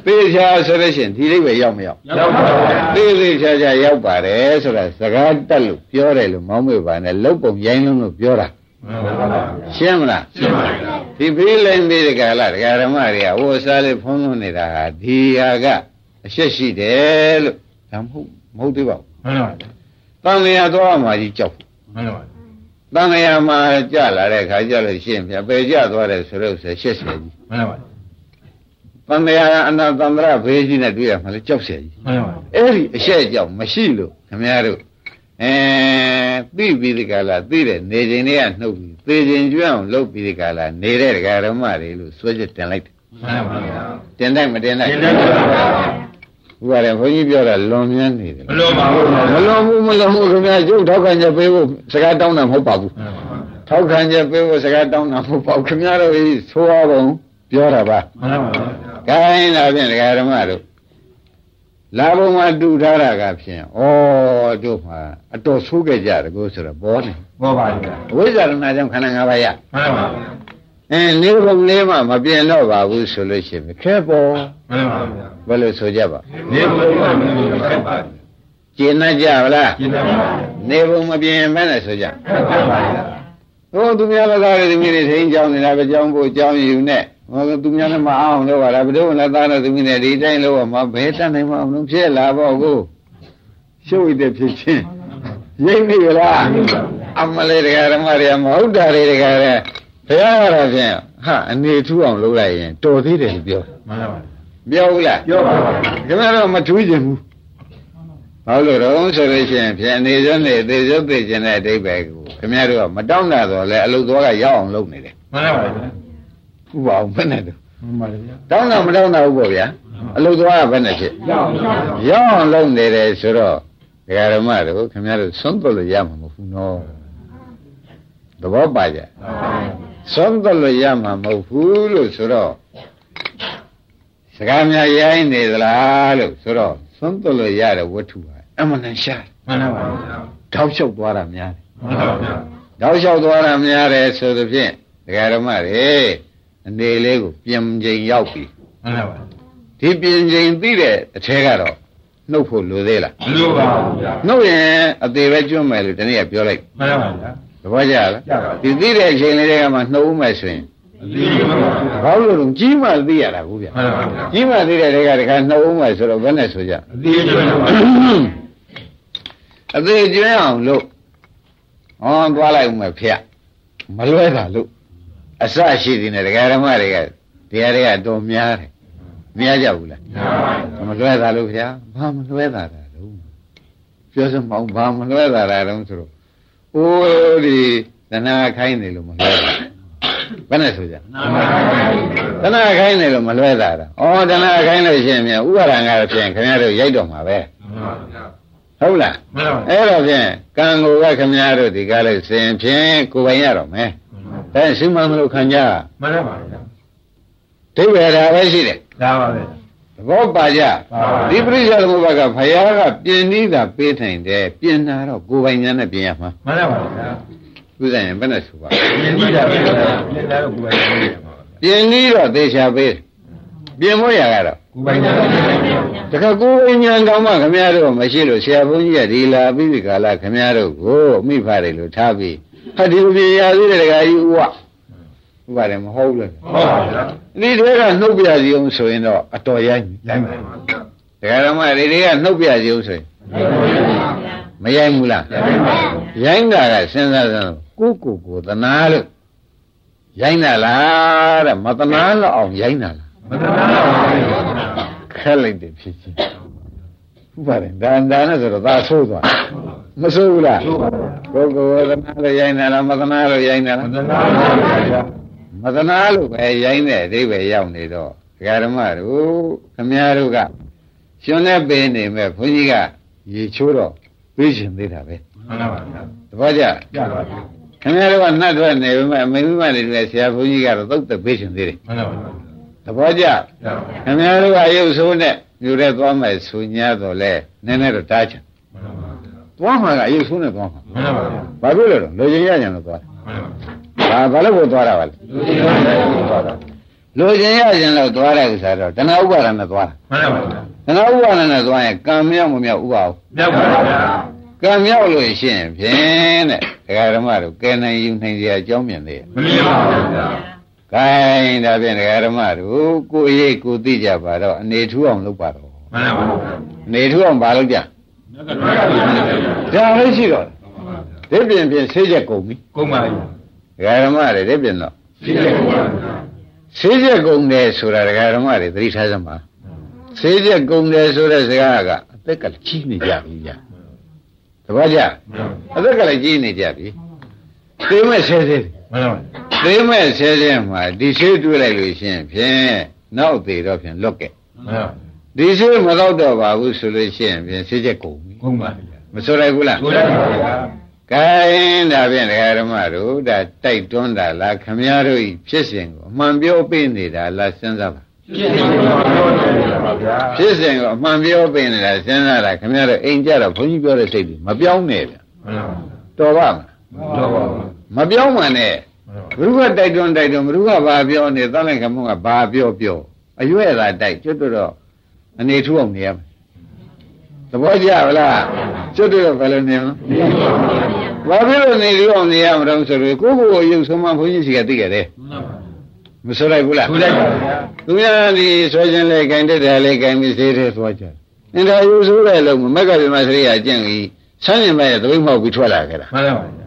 သေချာဆိုလို့ရှိရင်ဒီလေးပဲရောက်မရောက်ရောက်ပါဗျာသေးသေးချာချာရောက်ပါတယ်ဆိုတာစကားတက်လို့ပြောတယ်လို့မောင်းမေပါနဲ့လုတ်ပုံရိုင်းလုံးလို့ပြောတာမှန်ပါဗျာ ရှင်းမလား ရှင်းပါဗျာ ဒီဖေးလိုက်ပြီးဒီကလာဒကာဓမ္မတွေကဝိုးစားလေးဖုံးလွှမ်းနေတာဟာဒီဟာကအရှက်ရှိတယ်လို့ဒါမဟုတ်မဟုတ်သေးပါဘူး မှန်ပါဗျာ တန်လျာသွားမှကြီးကြောက် မှန်ပါဗျာ တန်လျာမှာကြလာတဲ့ခါကြလို့ရှင်းပြပယ်ကြသွားတယ်ဆိုတော့ဆက်ရှက်เสียကြီး မှန်ပါဗျာ တန်လျာကအနာတန္တရဘေးကြီးနဲ့တွေ့ရမှလည်းကြောက်เสียကြီး မှန်ပါဗျာ အဲ့ဒီအရှက်ကြောင့်မရှိလို့ခင်ဗျားတို့အဲ သိပြီးဒီကလာသိတဲ့နေချိန်တွေကနှုတ်ပြီးသေချိန်ကျွမ်းအောင်လုပ်ပြီးဒီကလာနေတဲ့ဒကာဓမ္မတွေလို့စွဲချက်တင်လိုက်တယ်မှန်ပါဗျာတင်လိုက်မတင်လိုက်ရှင်းတယ်ဗျာဥပါရဘုန်းကြီးပြောတာလွန်မြန်းနေတယ်မလို့ပါဘူးမလွန်ဘူးမလွန်ဘူးခင်ဗျာကျုပ်ထောက်ခံချက်ပေးဖို့စကားတောင်းတာမဟုတ်ပါဘူးထောက်ခံချက်ပေးဖို့စကားတောင်းတာမဟုတ်ပါဘူးခင်ဗျားတို့ဤသိုးအောင်ပြောတာပါမှန်ပါဗျာခိုင်းလာဖြင့်ဒကာဓမ္မတို့ လာဘုံမှာတူထားတာကဖြင့်ဩတို့မှာအတော်ဆိုးခဲ့ကြတယ်ကိုဆိုတော့ဘောနေဘောပါဗျာဝိဇ္ဇာရဏကြောင့်ခန္ဓာ၅ပါးရမှန်ပါဗျာအင်းနေဘုံလေးမှမပြင်တော့ပါဘူးဆိုလို့ရှိရင်ခဲပေါ်မှန်ပါဗျာဘယ်လိုဆိုကြပါနေဘုရားမင်းတို့ခက်ပါကျင်နှကြဗလားရှင်းတယ်ပါနေဘုံမပြင်မဲနဲ့ဆိုကြခက်ပါဗျာဟိုသူများလည်းသားတွေသမီးတွေထိန်းကြောင်းနေတာပဲကြောင်းဖို့ကြောင်းယူနဲ့ ဟိုသူများလည်းမအောင်လို့ပါလားဘယ်တော့လည်းသားနဲ့သမီးနဲ့ဒီတိုင်းလို့မှဘယ်တတ်နိုင်မအောင်လို့ဖြစ်လာပေါ့ကိုရှုပ်ရတဲ့ဖြစ်ချင်းရိမ့်နေလားအမလေးတရားဓမ္မတွေကမဟုတ်တာတွေတကယ်ဘုရားကတော့ဖြင့်ဟာအနေထူးအောင်လုပ်လိုက်ရင်တော်သေးတယ်လို့ပြောမှန်ပါပြောဘူးလားပြောပါပါခင်ဗျားတော့မထူးခြင်းဘူးဘာလို့တော့ဆိုလို့ရှိရင်ဖြင့်အနေစွန်းနေသေစွန်းသိခြင်းတဲ့အတိတ်ပဲကိုခင်ဗျားတို့ကမတောင်းတာတော့လေအလုသွားကရောက်အောင်လုပ်နေတယ်မှန်ပါဗျာ ဥပအောင်ဘယ်နဲ့တော့မှန်ပါဗျာတောင်းတာမတောင်းတာဘူးပေါ့ဗျာအလုသွားကဘယ်နဲ့ဖြစ်ရောက်ရောက်ရောက်အောင်လုပ်နေတယ်ဆိုတော့ဒကာရမတို့ခင်ဗျားတို့သွန်းတော်လို့ရမှာမဟုတ်ဘူးနော်သဘောပါကြသွန်းတော်လို့ရမှာမဟုတ်ဘူးလို့ဆိုတော့စကားများရိုင်းနေသလားလို့ဆိုတော့သွန်းတော်လို့ရတဲ့ဝတ္ထုဟာအမှန်တန်ရှားမှန်ပါဗျာထောက်လျှောက်သွားတာများတယ်မှန်ပါဗျာတောက်လျှောက်သွားတာများတယ်ဆိုသဖြင့်ဒကာရမတွေ အနေလေးကိုပြင်ချိန်ရောက်ပြီမှန်ပါဒီပြင်ချိန်သိတဲ့အထဲကတော့နှုတ်ဖို့လိုသေးလားမလို့ပါဘူးဗျာနှုတ်ရင်အသေးပဲကျွတ်မယ်လို့တနေ့ကပြောလိုက်မှန်ပါဗျာသဘောကျလားကျပါပြီဒီသိတဲ့အချိန်လေးတွေကမှနှုတ်ဦးမယ်ဆိုရင်အသေးမှန်ပါဗျာဘာလို့လဲကြီးမှသိရတာဘူးဗျမှန်ပါဗျာကြီးမှသိတဲ့တွေကတခါနှုတ်ဦးမယ်ဆိုတော့ဘယ်နဲ့ဆိုကြအသေးကျွမ်းပါအသေးကျွမ်းအောင်လို့ဟောသွားလိုက်ဦးမယ်ဖေမလွဲတာလို့ အစရှိသည်နဲ့ဒကာရမတွေကတရားတွေကတော်များတယ်များကြဘူးလားမလွဲတာလို့ဗျာဘာမလွဲတာတာတော့ပြောစမအောင်ဘာမလွဲတာတာတော့ဆိုတော့အိုးဒီသနာခိုင်းနေလို့မလွဲတာဘယ်နဲ့ဆိုကြသနာခိုင်းနေလို့မလွဲတာတာဩသနာခိုင်းလို့ရှိရင်မြန်ဥပါဒံကတော့ဖြင့်ခင်ဗျားတို့ရိုက်တော့မှာပဲဟုတ်လားမှန်ပါအဲ့တော့ဖြင့်ကံကိုကခင်ဗျားတို့ဒီကားလို့စင်ဖြင့်ကိုယ်ပိုင်ရတော့မယ် ဒါရှိမှမလို့ခံကြမှန်ပါဗျာဒိဗေဒါပဲရှိတယ်ဒါပါပဲဒသဘောပါကြဒီပရိစ္ဆေသမုပ္ပါကဘုရားကပြင်နည်းသာပေးနိုင်တယ်ပြင်နာတော့ကိုယ်ပိုင်ညာနဲ့ပြင်ရမှာမှန်ပါဗျာဥစ္စာရင်ဘယ်နဲ့ဆိုပါပြင်ပြီးတာပြင်တာပြင်တာတော့ကိုယ်ပိုင်နေတယ်ပါပြင်နည်းတော့သေချာပေးပြင်မို့ရကတော့ကိုယ်ပိုင်နေတယ်တခါကိုယ်ပိုင်ညာတောင်မှခမရတို့မရှိလို့ဆရာဘုန်းကြီးကဒီလာပြီးဒီကာလခမရတို့ကိုမိဖတယ်လို့ထားပြီး ဟာဒီလိုပြင်ရသေးတယ်တခါကြီးဥဝဥပါတယ်မဟုတ်လို့ဟုတ်ပါဗျာဒီတွေကနှုတ်ပြစီအောင်ဆိုရင်တော့အတော်ရိုင်းပြီရိုင်းပါဒကာဓမ္မတွေတွေကနှုတ်ပြစီအောင်ဆိုရင်မရိုင်းဘူးလားရိုင်းတာကစဉ်းစားစမ်းကိုကိုကိုသနာလို့ရိုင်းတာလားတဲ့မသနာတော့အောင်ရိုင်းတာလားမတနာပါဘူးခက်လိုက်တယ်ဖြစ်ချင်း ဥပါတယ်ဒါဒါနဲ့ဆိုတော့သာဆိုးသွားမဆိုးဘူးလားဟုတ်ပါဗျာကိုကိုသနာလို့ရိုင်းတာလားမသနာလို့ရိုင်းတာမလားတနာပါဗျာမသနာလို့ပဲရိုင်းတဲ့အဓိပ္ပာယ်ရောက်နေတော့ဒကာဓမ္မတို့ခမည်းတော်ကရှင်နဲ့ပင်နေမဲ့ဘုန်းကြီးကရေချိုးတော့ပြေးရှင်သေးတာပဲမှန်ပါဗျာတပည့်ကြကြပါဗျာခမည်းတော်ကနှတ်ထွက်နေပေမဲ့အမေမိမတွေဆရာဘုန်းကြီးကတော့သုတ်သက်ပြေးရှင်သေးတယ်မှန်ပါဗျာတပည့်ကြကြပါခမည်းတော်ကရုပ်ဆိုးနဲ့ ယူရဲသွားမယ်ဆိုညာတော့လဲနည်းနည်းတော့တားချင်မှန်ပါဗျာသွားမှာကရုပ်ဆိုးနဲ့သွားမှာမှန်ပါဗျာဘာဖြစ်လို့လဲလိုချင်ရကြံလို့သွားတယ်မှန်ပါဗျာဘာဘာလို့ကိုသွားတာပါလဲလူကြီးပါတယ်ဟုတ်ပါလိုချင်ရကြံလို့သွားတဲ့ဥစ္စာတော့တဏှာဥပါဒနဲ့သွားတာမှန်ပါဗျာတဏှာဥပါဒနဲ့သွားရင်ကံမြောက်မမြောက်ဥပါအောင်မြောက်ပါဗျာကံမြောက်လို့ရှိရင်ဖြင့်တဲ့ဒကာဓမ္မတို့ကဲနိုင်ယူနိုင်စရာအကြောင်းမြင်သေးရဲ့မမြင်ပါဘူးဗျာ။ ဂိုင်းဒါဖြင့်ဒကာဓမ္မတို့ကိုယ်ရေးကိုသိကြပါတော့အနေထူးအောင်လုပ်ပါတော့မှန်ပါဗျာ။အနေထူးအောင်ဘာလုပ်ကြမြတ်ကတော်ကလည်း။ဒါလည်းရှိတော့တယ်ဒီပြင်ပြင်ဆေးချက်ကုန်ပြီကုန်းပါပြီ။ဒကာဓမ္မတွေဒီပြင်တော့ရှိတယ်ကုန်းပါဗျာဆေးချက်ကုန်တယ်ဆိုတာဒကာဓမ္မတွေသတိထားစမ်းပါ။ဆေးချက်ကုန်တယ်ဆိုတဲ့စကားကအသက်ကကြီးနေကြပြီဗျာ။တပည့်ကြအသက်ကလည်းကြီးနေကြပြီ။ သိမဲ့ဆေးဆေးမှန်ပါဗျာသိမဲ့ဆဲဆဲမှာဒီဆေးတွေ့လိုက်လို့ရှရင်ဖြင့်နောက်သေးတော့ဖြင့်လွတ်ကဲ့မှန်ပါဒီဆေးမတော့တော့ပါဘူးဆိုလို့ရှရင်ဖြင့်ဆေးချက်ကုန်ပြီကုန်းပါဗျာမဆိုရဘူးလားကိုလိုက်ပါဗျာကဲဒါဖြင့်ဒကာဓမ္မတို့ဒါတိုက်တွန်းတာလားခမည်းတော်ဤဖြစ်စဉ်ကိုအမှန်ပြောပေးနေတာလားစဉ်းစားပါဖြစ်နေပါဗျာဖြစ်စဉ်ကိုအမှန်ပြောပေးနေတာစဉ်းစားတာခမည်းတော်အိမ်ကြတော့ဘုန်းကြီးပြောတဲ့စိတ်ကြီးမပြောင်းနဲ့ဗျမှန်ပါတော်ပါမလားတော့ပါ မပြောင်းမှန်နဲ့ဘုရားတိုက်တွန်းတိုက်တွန်းဘုရားဘာပြောနေသလိုက်ခမုန်းကဘာပြောပြောအရွယ်သာတိုက်ကျွတ်တော့အနေထူအောင်နေရမယ်သဘောကျဗလားကျွတ်တော့ဘယ်လိုနေမလဲဘာဖြစ်လို့နေထူအောင်နေရမလို့ဆိုတော့ကိုယ့်ကိုယ်ကိုရုပ်ဆုံးမဘုန်းကြီးစီကသိကြတယ်မဆိုလိုက်ဘူးလားကိုလိုက်ပါဗျာသူများဒီဆွဲခြင်းလေးဂိုင်တက်တယ်လေးဂိုင်ပြီးသေးတယ်သွားကြအင်းဒါရုပ်ဆိုးတဲ့လုံးမက်ကပြမစရိယာကျင့်ပြီးဆန်းရင်မဲ့သဘိမောက်ပြီးထွက်လာခဲ့တာမှန်ပါဗျာအ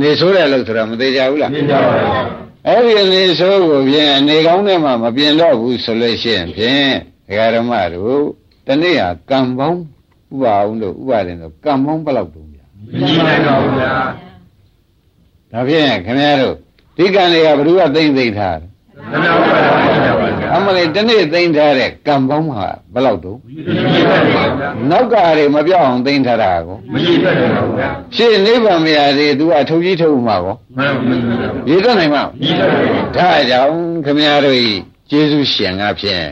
နေဆိုးတဲ့လုံးဆိုတာမသေးကြဘူးလားမြင်ကြပါဗျာအဲ့ဒီအနေဆိုးကိုဖြင့်အနေကောင်းထဲမှာမပြင်တော့ဘူးဆိုလို့ရှိရင်ဖြင့်ဒကာဓမ္မတို့တနေ့ဟာကံပေါင်းဥပါအောင်တို့ဥပါရင်တို့ကံပေါင်းဘယ်လောက်တုံးဗျာမြင်နိုင်ပါဗျာဒါဖြင့်ခင်ဗျားတို့ဒီကံတွေကဘ누구ကသိမ့်သိမ့်ထားတယ်မှန်ပါဗျာမြင်ကြပါဗျာ အမလေးတနေ့သိမ့်ထားတဲ့ကံပေါင်းဟာဘယ်လောက်တုံးမြင်နိုင်ပါဗျာနောက်ကတွေမပြောင်းအောင်သိမ့်ထားတာကိုမကြည့်တတ်ပါဘူးဗျာရှင်းနိဗ္ဗာန်မရသေး तू အထုတ်ကြီးထုတ်မှာကောမှန်ပါဗျာရေသွတ်နိုင်မှာကြည့်တတ်ပါဘူးဒါကြောင့်ခင်ဗျားတို့ဤကျေးဇူးရှင်ကဖြင့်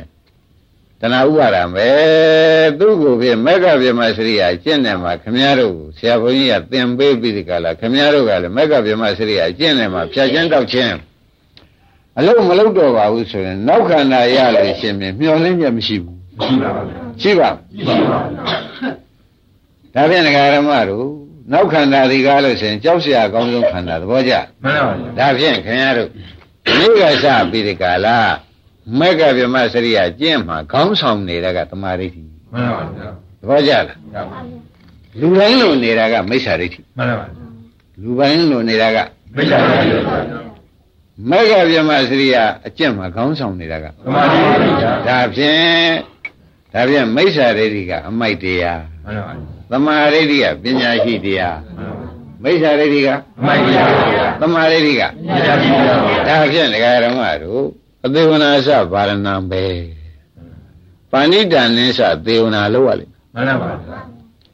တဏှာဥပါဒံပဲသူ့ကိုဖြင့်မက္ကဗြဟ္မစရိယာကျင့်တယ်မှာခင်ဗျားတို့ကိုဆရာဘုန်းကြီးကသင်ပေးပြီးဒီကလာခင်ဗျားတို့ကလည်းမက္ကဗြဟ္မစရိယာကျင့်တယ်မှာဖြတ်ချင်းတောက်ချင်း အလုံးမလုံးတော့ပါဘူးဆိုရင်နောက်ခန္ဓာရလို့ရှင်ပြန်မျောလင်းချက်မရှိဘူးရှိပါဘူးဒါဖြင့်ငဃာရမတို့နောက်ခန္ဓာဒီကားလို့ဆိုရင်ကြောက်စရာအကောင်းဆုံးခန္ဓာသဘောကျမှန်ပါဘူးဒါဖြင့်ခင်ဗျားတို့မိဂဆပြီးဒီကာလာမက္ကဗြမစရိယကျင့်မှာခေါင်းဆောင်နေတာကတမာဒိဋ္ဌိမှန်ပါဘူးသဘောကျလားမှန်ပါဘူးလူတိုင်းလိုနေတာကမိစ္ဆာဒိဋ္ဌိမှန်ပါဘူးလူပိုင်းလိုနေတာကမိစ္ဆာဒိဋ္ဌိ မက္ကဗြဟ္မစရိယအကျင့်မှာခေါင်းဆောင်နေတာကသမာဓိပါဗျာဒါဖြင့်ဒါဖြင့်မိစ္ဆာရိဋ္ဌိကအမိုက်တရားမှန်ပါဗျာသမာရိဋ္ဌိကပညာရှိတရားမိစ္ဆာရိဋ္ဌိကမိုက်ပါဗျာသမာရိဋ္ဌိကမြတ်ကြီးပါဗျာဒါဖြင့်ဒကာရမတို့အသေးဝနာစဗာရဏံပဲပါဏိတန်နင်းစသေဝနာလောက်ရလိမ့်မှန်ပါဗျာ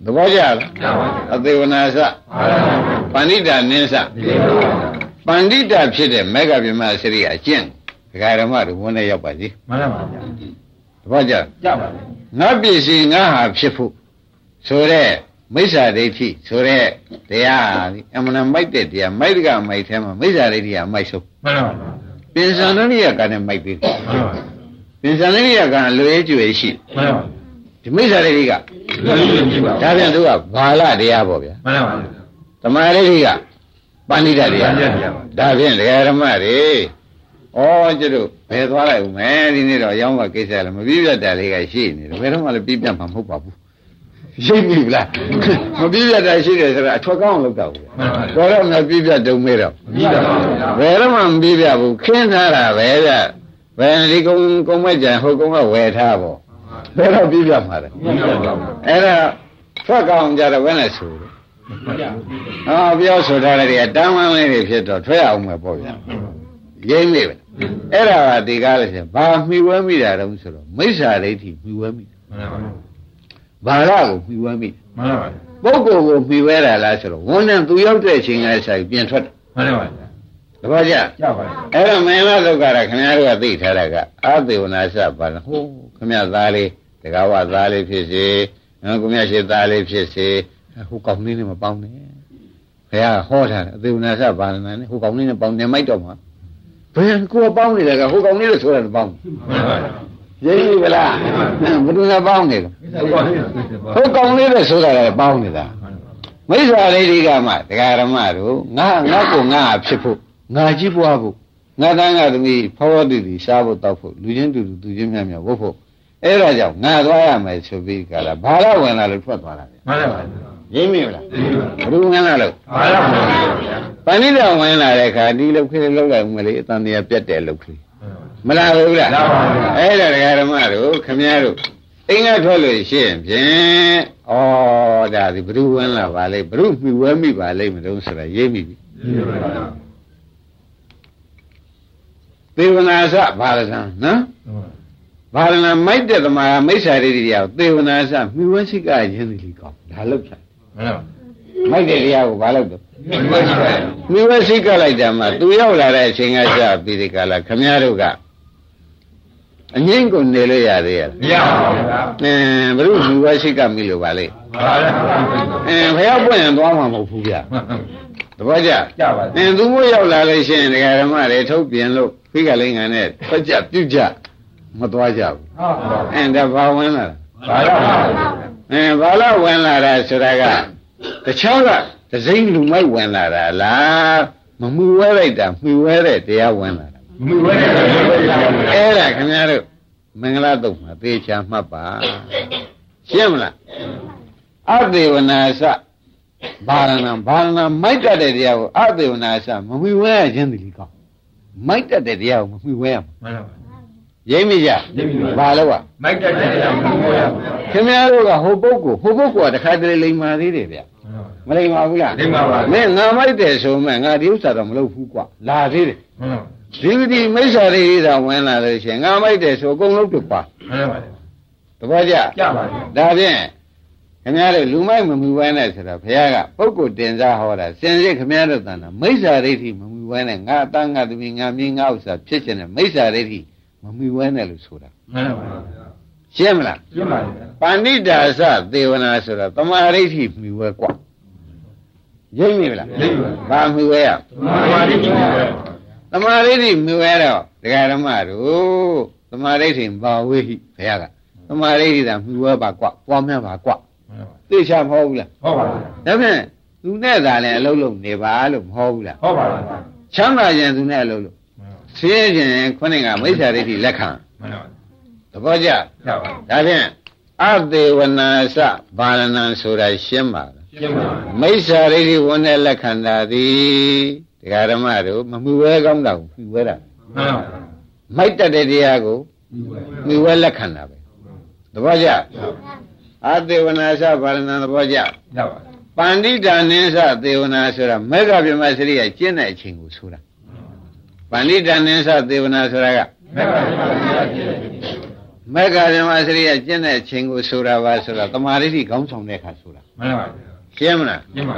သဘောကျလားမှန်ပါဗျာအသေးဝနာစအားလုံးပါဏိတန်နင်းစဒီပါဗျာ ပန္တိတဖြစ်တဲ့မေဃဗြဟ္မစရိယအကျင့်ဒကာရမတို့ဝန်နဲ့ရောက်ပါစီမှန်ပါဗျာဒဘောကြကြပါဗျာငါပစ္စည်းငါဟာဖြစ်ဖို့ဆိုတဲ့မိစ္ဆာဒိဋ္ဌိဆိုတဲ့တရားဒီအမှန်တမိုက်တဲ့တရားမိုက်ကမိုက်ထဲမှာမိစ္ဆာဒိဋ္ဌိကမိုက်ဆုံးမှန်ပါဗျာပိဿန္ဒနိယကနဲ့မိုက်ပြီးမှန်ပါဗျာပိဿန္ဒနိယကလွေကျွေရှိမှန်ပါဒီမိစ္ဆာဒိဋ္ဌိကလူကြီးကြည့်ပါဒါပြန်သူကဘာလတရားပေါ့ဗျာမှန်ပါဗျာသမာဓိဋ္ဌိက ပဏိတတရားပဏိတတရားပါဒါဖြင့်ဒကာဓမ္မတွေဩကျတို့ဘယ်သွားလိုက်ဦးမယ်ဒီနေ့တော့ရောင်းမကိစ္စလည်းမပြည့်ပြတ်တာလေးကရှိနေတယ်ဘယ်တော့မှလည်းပြည့်ပြတ်မှာမဟုတ်ပါဘူးရှိပြီလားမပြည့်ပြတ်တာရှိတယ်ဆိုတော့အထွက်ကောင်းလောက်တော့ဘူးမှန်ပါဗျာတော့တော့မပြည့်ပြတ်တုံမေးတော့ပြီးပါပါဗျာဘယ်တော့မှမပြည့်ပြတ်ဘူးခင်းထားတာပဲဗျဘယ်ဒီကုန်းကုန်းမဲ့ကြံဟိုကုန်းကဝယ်ထားပေါ့ဘယ်တော့ပြည့်ပြတ်မှာလဲပြီးပါပါဗျာအဲ့ဒါထွက်ကောင်းကြတော့ဘယ်နဲ့ဆိုလဲ ဟောပြောဆိုထားတဲ့တွေကတမ်းမှန်းလေးတွေဖြစ်တော့ထွက်အောင်မယ်ပေါ့ဗျာရင်းနေပဲအဲ့ဒါကဒီကားလို့ဆိုရင်ဘာမှီဝဲမိတာတုံးဆိုတော့မိစ္ဆာဒိဋ္ဌိမှီဝဲမိမှန်ပါဗျာဘာရကိုမှီဝဲမိမှန်ပါဗျာပုဂ္ဂိုလ်ကိုမှီဝဲတာလားဆိုတော့ဝန်နဲ့သူရောက်တဲ့အချိန်ကဆိုင်ပြန်ထွက်တယ်မှန်ပါဗျာတပည့်ကြကြပါဗျာအဲ့တော့မင်းလားဒုက္ခရခင်ဗျားတို့ကသိထားတာကအသေဝနာစပါလားဟိုးခင်ဗျားသားလေးတကားဝသားလေးဖြစ်စေနော်ခင်ဗျားရှိသားလေးဖြစ်စေ ဟိုကောင်းလေးနဲ့မပေါင်းနဲ့ဘုရားဟောထားတယ်အသေဝနာစပါလားနဲ့ဟိုကောင်းလေးနဲ့ပေါင်းနေမိုက်တော့မှာဘယ်ကိုပေါင်းနေတယ်ကဟိုကောင်းလေးလို့ဆိုတာပေါင်းမှန်ပါဗျာရိပ်ပြီဗလားဘယ်သူနဲ့ပေါင်းနေလဲဟုတ်ပါဗျာဟိုကောင်းလေးလို့ဆိုတာလည်းပေါင်းနေတာမိစ္ဆာလေးတွေကမှတရားဓမ္မတို့ငါငါကိုငါဖြစ်ဖို့ငါကြီးပွားဖို့ငါတန်းငါသမီးဖောဖောတည်တည်စားဖို့တောက်ဖို့လူချင်းတူတူသူချင်းမြတ်မြတ်ဝတ်ဖို့အဲ့ဒါကြောင့်ငါသွားရမယ်ဆိုပြီးကြလားဘာလို့ဝင်လာလို့ထွက်သွားတာလဲမှန်ပါဗျာ ရင်းမိမလားဘယ်လိုဝင်လာလို့ ဘာလို့မှန်ပါဗျာ ပဏိတဝင်လာတဲ့အခါဒီလုတ်ခလေးလောက်လိုက်ဦးမလေးအတန်တရားပြတ်တဲ့လုတ်ခလေးမလားဘူးလား လာပါဗျာ အဲ့ဒါတရားဓမ္မတို့ခမည်းတော်အိမ်ကထွက်လို့ရှိရင်ဖြင့်ဩဒါဒီဘ누구ဝင်လာပါလိမ့်ဘ누구မှီဝဲမိပါလိမ့်မလို့ဆိုတာရေးမိပြီ ပြီးပါဗျာ သေဝနာစဘာလံနော်ဘာလံမိုက်တဲ့သမားမိစ္ဆာဒိဋ္ဌိတရားကိုသေဝနာစမှီဝဲရှိကရင်းသည်လီကောင်းဒါလောက်ချင် မှန်ပါမိုက်တဲ့တရားကိုဘာလို့တော့ပြီးပါဗျာမှီဝဲရှိကလိုက်တာမှသူရောက်လာတဲ့အချိန်ကစပြီးဒီကလာခမည်းတော်ကအငိမ့်ကိုနေလို့ရသေးရဲ့မရပါဘူးဗျာအင်းဘ누구မှီဝဲရှိကမိလို့ပါလေဘာလဲအင်းဘုရားပွင့်ရင်သွားမှာမဟုတ်ဘူးဗျတပည့်ကြကြပါအင်းသူမို့ရောက်လာလို့ရှိရင်ဒကာဓမ္မတွေထုတ်ပြင်လို့ဖိကလိန်ငံနဲ့ထွက်ကြပြုတ်ကြမသွားကြဘူးဟုတ်ပါအင်းဒါဘာဝင်လာလဲဘာလို့မှန်ပါဗျာ အင်းဘာလို့ဝင်လာတာဆိုတာကတခြားကဒစိမ့်လူမိုက်ဝင်လာတာလားမမှုဝဲလိုက်တာမှီဝဲတဲ့တရားဝင်လာတာမူဝဲတယ်မူဝဲတယ်အဲ့ဒါခင်ဗျားတို့မင်္ဂလာတုတ်မှာသေချာမှတ်ပါရှင်းမလားအသေဝနာစဘာရဏဘာရဏမိုက်တတ်တဲ့တရားကိုအသေဝနာစမမှီဝဲရခြင်းတည်းကောင်းမိုက်တတ်တဲ့တရားကိုမမှီဝဲရမှာမှန်ပါ ရိမ့်မိကြရိပ်မိပါဘာလို့ကမိုက်တက်တယ်မူဝဲရခင်ဗျားတို့ကဟိုပုဂ္ဂိုလ်ဟိုပုဂ္ဂိုလ်ကတခါတလေလိမ်မာသေးတယ်ဗျမလိမ်ပါဘူးလားလိမ့်ပါပါမင်းငါမိုက်တယ်ဆိုမှငါဒီဥစ္စာတော့မလုပ်ဘူးကွာလာသေးတယ်မှန်ပါဒီဒီမိစ္ဆာရိသာဝင်လာလို့ရှိရင်ငါမိုက်တယ်ဆိုအကုန်လုံးတူပါမှန်ပါတပည့်ကြကြပါဗျာဒါဖြင့်ခင်ဗျားတို့လူမိုက်မမူဝဲနဲ့ဆိုတော့ဘုရားကပုဂ္ဂိုလ်တင်စားဟောတာစင်စစ်ခင်ဗျားတို့တန်တာမိစ္ဆာရိဋ္ဌိမမူဝဲနဲ့ငါအတန်းငါသမီးငါမင်းငါဥစ္စာဖြစ်ခြင်းနဲ့မိစ္ဆာရိဋ္ဌိ မမူဝဲနဲ့လို့ဆိုတာ မှန်ပါ ရှင်းမလား ပြပါဗျာ ပါဏိတာသသေဝနာဆိုတော့တမာရိဋ္ဌိမူဝဲกว่าရိပ်မိလား ရိပ်ပါ ဘာမူဝဲရ မှန်ပါလိမ့်မယ် တမာရိဋ္ဌိမူဝဲတော့ဒကာဓမ္မတို့တမာရိဋ္ဌိဘာဝေဟိဘုရားကတမာရိဋ္ဌိသာမူဝဲပါกว่าပွားများပါกว่าသိချမဟုတ်ဘူးလား ဟုတ်ပါ ဒါဖြင့်သူနဲ့သာလည်းအလုံးလုံးနေပါလို့မဟုတ်ဘူးလား ဟုတ်ပါ ချမ်းသာခြင်းသူနဲ့အလုံးလုံး ဆင်းရဲခြင်းခုနကမိစ္ဆာဒိဋ္ဌိလက်ခံမှန်ပါသဘောကျကြပါဒါဖြင့်အသေးဝနာစဘာလနံဆိုတာရှင်းပါလားပြပါမိစ္ဆာဒိဋ္ဌိဝန်နဲ့လက်ခံတာသည်တရားဓမ္မတို့မမှုဝဲကောင်းတာကိုမှုဝဲတာမှန်ပါမိုက်တတ်တဲ့တရားကိုမှုဝဲလက်ခံတာပဲသဘောကျအသေးဝနာစဘာလနံသဘောကျကြပါပန္တိတာနိသသေဝနာဆိုတာမေဃဗြဟ္မစရိယကျင့်တဲ့အချိန်ကိုဆိုတာ ပန္တိတာနိသသေဝနာဆိုတာကမဲ့ပါဗျာမေဃဗြဟ္မစရိယကျင့်တဲ့အချိန်ကိုဆိုတာပါဆိုတာတမာရိဋ္ဌိခေါင်းဆောင်တဲ့အခါဆိုတာမှန်ပါရှင်းမလားပြပါ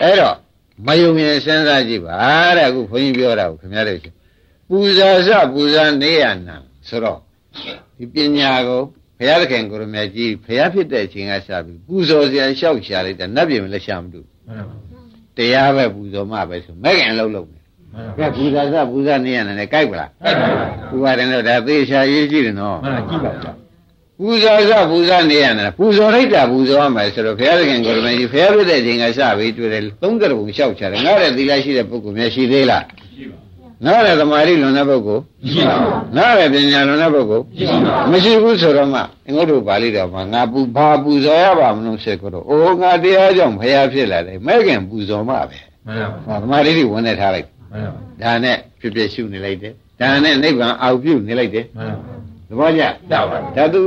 အဲ့တော့မယုံရင်စဉ်းစားကြည့်ပါတဲ့အခုခွန်ကြီးပြောတာကိုခင်ဗျားတို့ရှင်ပူဇာစပူဇာနေရနာဆိုတော့ဒီပညာကိုဘုရားသခင်ကိုရမကြီးဘုရားဖြစ်တဲ့အချိန်ကစပြီးပူဇော်စရာလျှောက်ရှာလိုက်တာနတ်ပြည်မလက်ရှာမတူတရားပဲပူဇော်မှပဲဆိုမဲ့ခင်လုံးလုံးတယ် ကဲပူဇာစပူဇာနေရတယ်နဲ့ကြိုက်ပလားပူပါတယ်တော့ဒါသေချာရေးကြည့်တယ်နော်မှန်ကြည့်ပါဗျာပူဇော်စပူဇာနေရတယ်ပူဇော်လိုက်တာပူဇော်ရမယ်ဆိုတော့ဘုရားသခင်ကိုရမကြီးဘုရားဖြစ်တဲ့အချိန်ကစပြီးတွေ့တယ်သုံးကရဘုံလျှောက်ချတယ်ငါတဲ့သီလရှိတဲ့ပုဂ္ဂိုလ်များရှိသေးလားရှိပါငါတဲ့သမာဓိလွန်တဲ့ပုဂ္ဂိုလ်ရှိပါငါတဲ့ပညာလွန်တဲ့ပုဂ္ဂိုလ်ရှိပါမရှိဘူးဆိုတော့မှအင်္ဂုတ္တပါဠိတော်မှာငါပူဘာပူဇော်ရပါမလို့ဆက်ကြတော့အိုးငါတရားကြောင့်ဘုရားဖြစ်လာတယ်မဲခင်ပူဇော်မှပဲမှန်ပါဟောသမာဓိတွေဝင်နေထားလိုက် မှန်ပါဒါနဲ့ဖြစ်ဖြစ်ရှုနေလိုက်တယ်ဒါနဲ့နိဗ္ဗာန်အောက်ပြုနေလိုက်တယ်မှန်သဘောကျပါပါဒါသူ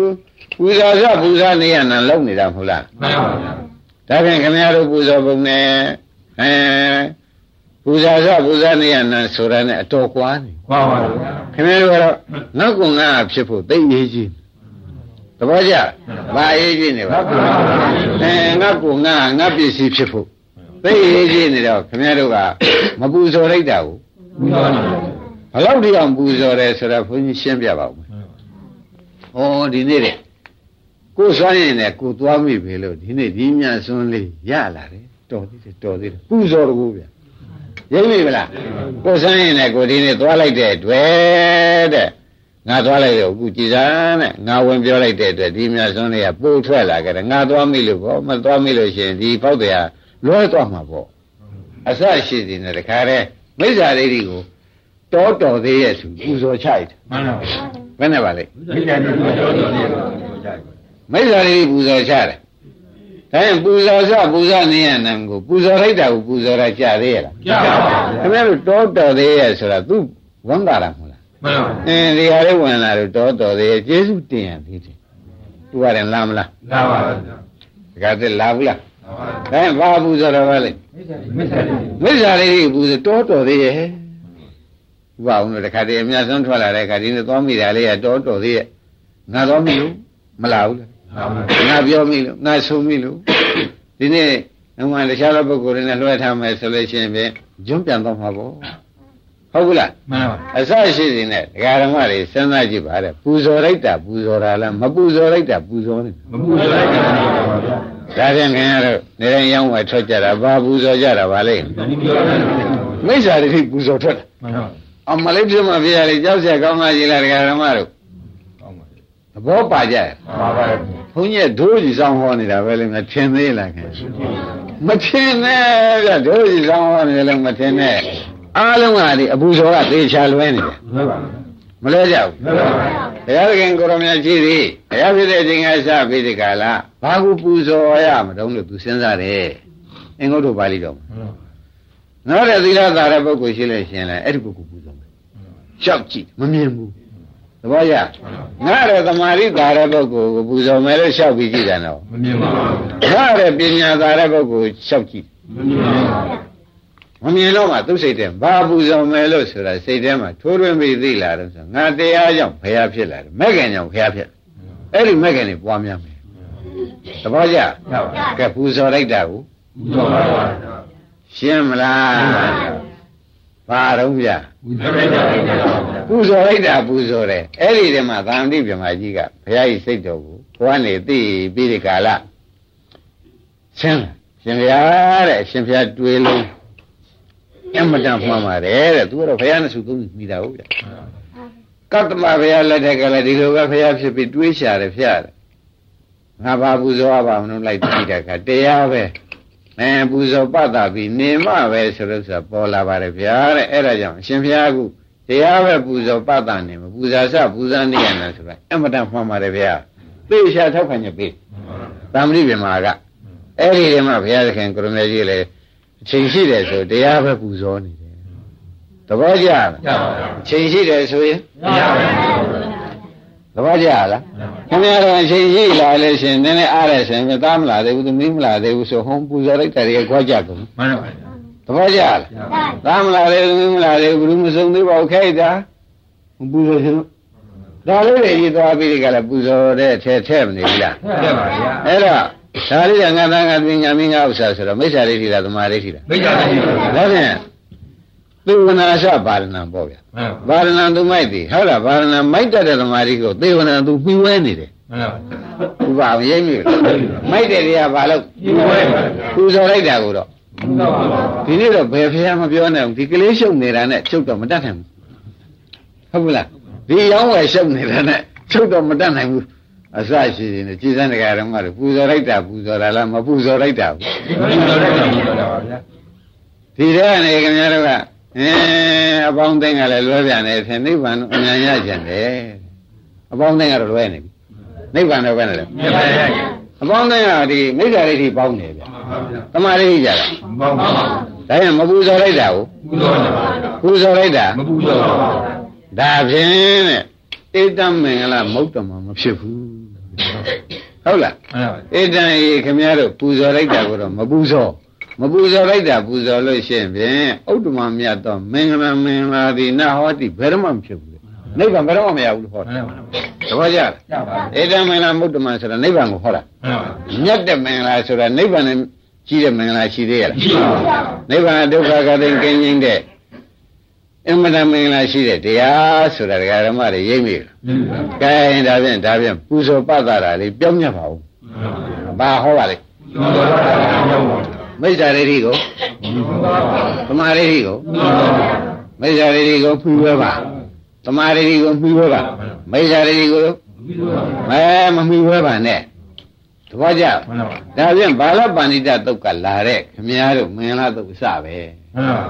ပူဇော်စပူဇော်နေရနံလုံနေတာမဟုတ်လားမှန်ပါဗျာဒါဖြင့်ခင်ဗျားတို့ပူဇော်ပုံနဲ့အဲပူဇော်စပူဇော်နေရနံဆိုတာနဲ့အတော်ကွာနေပါပါဗျာခင်ဗျားတို့ကတော့နောက်ကငါဖြစ်ဖို့သိရေးကြီးသဘောကျဘာရေးကြီးနေပါအဲငါကငါငါပစ္စည်းဖြစ်ဖို့ သိရေးကြီးနေတော့ခင်ဗျားတို့ကမပူဇော်လိုက်တာကိုဘုရားနေဘယ်လောက်တိအောင်ပူဇော်တယ်ဆိုတော့ဘုန်းကြီးရှင်းပြပါဦးမယ်။ဩဒီနေ့တဲ့ကိုယ်စွမ်းရင်လည်းကိုယ်သွားမိပြီလို့ဒီနေ့ဒီမြတ်စွန်းလေးရလာတယ်တော်သေးတယ်တော်သေးတယ်ပူဇော်တကူဗျာရိပ်မိဗလားကိုယ်စွမ်းရင်လည်းကိုယ်ဒီနေ့သွားလိုက်တဲ့အတွက်တဲ့ငါသွားလိုက်တော့အခုကြည်စားနဲ့ငါဝင်ပြောလိုက်တဲ့အတွက်ဒီမြတ်စွန်းလေးကပို့ထွက်လာကြတယ်ငါသွားမိလို့ပေါ့မသွားမိလို့ရှိရင်ဒီပေါက်တရား လွဲသွားမှာပေါ့အစရှိစီနဲ့တခါတည်းမိစ္ဆာဒိဋ္ဌိကိုတော်တော်သေးရဲ့သူပူဇော်ချိုက်တယ်မှန်ပါဘယ်နဲ့ပါလဲမိကြတယ်ပြောတော်တော်လေးမိစ္ဆာဒိဋ္ဌိပူဇော်ချတယ်ဒါရင်ပူဇော်စပူဇော်နေရနံကိုပူဇော်လိုက်တာကိုပူဇော်တာကြသေးရလားပြပါပါခင်ဗျားတို့တော်တော်သေးရဲ့ဆိုတာသူဝန်တာတာမဟုတ်လားမှန်ပါအင်းဒီဟာလေးဝင်လာတော့တော်တော်သေးရဲ့ကျေးဇူးတင်ရသေးတယ်သူကလည်းလာမလားလာပါဗျာတခါတည်းလာဘူးလား ဒါရင်ဘာပူဇော်တော့ပါလဲမစ္ဆာလေးမိစ္ဆာဒိဋ္ဌိပူဇော်တော်တော်သေးရဲ့ဥပအောင်လို့တခါတည်းအများဆုံးထွက်လာတဲ့အခါဒီနေ့သွားမိတာလေးကတော်တော်သေးရဲ့ငါသွားမိလို့မလာဘူးလားငါပြောမိလို့ငါဆိုမိလို့ဒီနေ့အမှန်တခြားသောပုဂ္ဂိုလ်တွေနဲ့လွှဲထားမယ်ဆိုလို့ရှိရင်ဖြင့်ကျွန်းပြန်တော့မှာပေါ့ ဟုတ်ကလားမှန်ပါအစရှိနေနဲ့ဒကာဓမ္မတွေစဉ်းစားကြည့်ပါတဲ့ပူဇော်လိုက်တာပူဇော်တာလားမပူဇော်လိုက်တာပူဇော်နေမပူဇော်လိုက်တာပါဗျာဒါဖြင့်ခင်ဗျားတို့နေရင်ရောင်းဝယ်ထွက်ကြတာဘာပူဇော်ကြတာပါလဲဒီပြောတယ်မိစ္ဆာတိပူဇော်ထွက်တာမှန်ပါအမလေးပြမပြရလေကြောက်ဆက်ကောင်းမှကြီးလားဒကာဓမ္မတို့ကောင်းပါသဘောပါကြရဲ့ပါပါဘုန်းကြီးကဒိုးကြီးဆောင်ဟောနေတာပဲလေမထင်သေးလားခင်ဗျာမထင်နဲ့ဗျဒုစီဆောင်ဟောနေလို့မထင်နဲ့ အားလုံးကဒီအပူဇော်ကသေချာလွဲနေတယ်မှန်ပါမလွဲကြဘူးမှန်ပါဘုရားသခင်ကိုရမကြီးသည်ဘုရားဖြစ်တဲ့အချိန်ကစပြီးဒီကလာဘာကိုပူဇော်ရမတုံးလို့သူစဉ်းစားတယ်အင်္ဂုတ္တပါဠိတော်မှာနောက်တဲ့သီလသာတဲ့ပုဂ္ဂိုလ်ရှိလို့ရှင်လဲအဲ့ဒီပုဂ္ဂိုလ်ပူဇော်မယ်ရှောက်ကြည့်မမြင်ဘူးသဘောရငါတဲ့သမာဓိသာတဲ့ပုဂ္ဂိုလ်ကိုပူဇော်မယ်လို့ရှောက်ပြီးကြည့်တယ်နော်မမြင်ပါဘူးငါတဲ့ပညာသာတဲ့ပုဂ္ဂိုလ်ရှောက်ကြည့်မမြင်ပါဘူး မမြင်တော့မှသူ့စိတ်ထဲဘာပူဇော်မယ်လို့ဆိုတာစိတ်ထဲမှာထိုးထွင်းပြီးသိလာတော့ဆိုငါတရားကြောင့်ဘုရားဖြစ်လာတယ်မဲ့ခင်ကြောင့်ဘုရားဖြစ်အဲ့ဒီမဲ့ခင်တွေပွားများမယ်သဘောကျရပါကဲပူဇော်လိုက်တာကိုဘူးတော့ပါပါရှင်းမလားဘာတော့ဗျာဘူးတော့လိုက်တာပါဗျာပူဇော်လိုက်တာပူဇော်တယ်အဲ့ဒီတည်းမှာသာမတိပြမကြီးကဘုရားကြီးစိတ်တော်ကိုဘဝနေသိပြီးဒီကာလရှင်းလားရှင်ဘုရားတဲ့အရှင်ဘုရားတွေးလုံး အမတန်မှန်ပါတယ်တဲ့သူကတော့ဘုရားနဲ့စုသုံးမိတာဟုတ်ဗျာကတ္တမဘုရားလက်ထက်ကလည်းဒီလိုပဲဘုရားဖြစ်ပြီးတွေးရှာတယ်ဖျားတယ်ငါဘာပူဇော်ရပါမလို့လိုက်ကြည့်တဲ့အခါတရားပဲအဲပူဇော်ပတ်တာပြီးနေမပဲဆိုလို့ဆိုတာပေါ်လာပါတယ်ဗျာတဲ့အဲ့ဒါကြောင့်အရှင်ဘုရားကတရားပဲပူဇော်ပတ်တာနေမှာပူဇာစပူဇာနေရနာဆိုတာအမတန်မှန်ပါတယ်ဗျာသိရှာထောက်ခံချက်ပေးသာမဏိဗေမာကအဲ့ဒီတည်းမှာဘုရားသခင်ကိုရမေကြီးလည်း အချိန်ရှိတယ်ဆိုတရားပဲပူဇော်နေတယ်သဘောကျလားရပါပါအချိန်ရှိတယ်ဆိုရင်ရပါပါသဘောကျလားခင်ဗျားတို့အချိန်ကြီးလာလို့ရှင်နည်းနည်းအားရရှင်မသားမလာသေးဘူးသမီးမလာသေးဘူးဆိုဟောပူဇော်လိုက်တယ်ခွာကြကုန်မှန်ပါပါသဘောကျလားသားမလာသေးဘူးသမီးမလာသေးဘူးဘယ်သူမဆုံးသေးပါဘူးခိုက်တာပူဇော်ရှင်ဒါလေးတွေကြီးသွားပြီးဒီကလည်းပူဇော်တဲ့ထဲထဲမနေဘူးလားရပါဗျာအဲ့တော့ ဒါလေးကငါသားငါသမီးညာမင်းငါဥစ္စာဆိုတော့မိစ္ဆာလေးထိလားသမာလေးထိလားမိကြတယ်ဒါဖြင့်သေဝနာအစပါရဏံပေါ့ဗျာမှန်ပါပါရဏံသူမိုက်သည်ဟုတ်လားပါရဏံမိုက်တတ်တဲ့သမာဓိကိုသေဝနာသူမှီဝဲနေတယ်မှန်ပါဥပအောင်ရိပ်မိလားမိုက်တဲ့တရားဘာလို့ဒီဝဲပါပူဇော်လိုက်တာကိုတော့မှန်ပါဒီနေ့တော့ဘယ်ဖះမပြောနိုင်ဘူးဒီကလေးရှုပ်နေတာနဲ့ချုပ်တော့မတတ်နိုင်ဘူးဟုတ်ဘူးလားဒီရောင်းဝယ်ရှုပ်နေတာနဲ့ချုပ်တော့မတတ်နိုင်ဘူး အစရှိနေကြည်စမ်းတရားတော်မှာပူဇော်လိုက်တာပူဇော်တာလားမပူဇော်လိုက်တာဘူးဒီလိုလည်းကြည့်ရတာပါဗျာဒီထဲကနေခင်ဗျားတို့ကအင်းအပေါင်းသိန်းကလည်းလွဲပြန်တယ်ဖြင့်နိဗ္ဗာန်အမြန်ရကြတယ်အပေါင်းသိန်းကတော့လွဲနေပြီနိဗ္ဗာန်တော့ပဲနဲ့လေမြတ်ပါရဲ့အပေါင်းသိန်းကဒီမိစ္ဆာဒိဋ္ဌိပေါင်းနေဗျမှန်ပါဗျာတမာဒိဋ္ဌိကြတာမောင်းပါဒါရင်မပူဇော်လိုက်တာကိုဘူးတော့ပါပူဇော်လိုက်တာမဘူးတော့ပါဒါဖြင့်တဲ့ဧတံမင်္ဂလာမௌတ္တမမဖြစ်ဘူး ဟုတ်လားမှန်ပါဧတံဤခင်ဗျားတို့ပူဇော်လိုက်တာကိုတော့မပူဇော်မပူဇော်လိုက်တာပူဇော်လို့ရှိရင်ဖြင့်ဥတ္တမမြတ်သောမင်္ဂလာမင်္ဂလာသည်နဟောတိဘယ်တော့မှမဖြစ်ဘူးလေနိဗ္ဗာန်ဘယ်တော့မှမရဘူးလို့ဟောမှတယ်န်ပါတပည့်ကြလားရပါဧတံမင်္ဂလာမௌတ္တမဆိုတာနိဗ္ဗာန်ကိုဟောတာမှန်ပါမြတ်တဲ့မင်္ဂလာဆိုတာနိဗ္ဗာန်နဲ့ကြီးတဲ့မင်္ဂလာရှိသေးရလားရှိပါဗျာနိဗ္ဗာန်ဒုက္ခကတိကင်းခြင်းတဲ့ အင်မတန်မင်္ဂလာရှိတဲ့တရားဆိုတာဒကာဓမ္မတွေရိပ်မိလားမှန်ပါကဲဒါဖြင့်ဒါဖြင့်ပူဇော်ပတ်တာလေးပြောင်းမြတ်ပါဦးဘာဟောပါလဲမှန်ပါမိစ္ဆာဒိဋ္ဌိကိုသမာဓိဋ္ဌိကိုမိစ္ဆာဒိဋ္ဌိကိုဖြူဝဲပါသမာဓိဋ္ဌိကိုဖြူဝဲပါမိစ္ဆာဒိဋ္ဌိကိုမဲမဖြူဝဲပါနဲ့သဘောကျမှန်ပါဒါဖြင့်ဘာလပန္နိတတုတ်ကလာတဲ့ခမည်းတော်မင်္ဂလာတုတ်အစပဲမှန်ပါ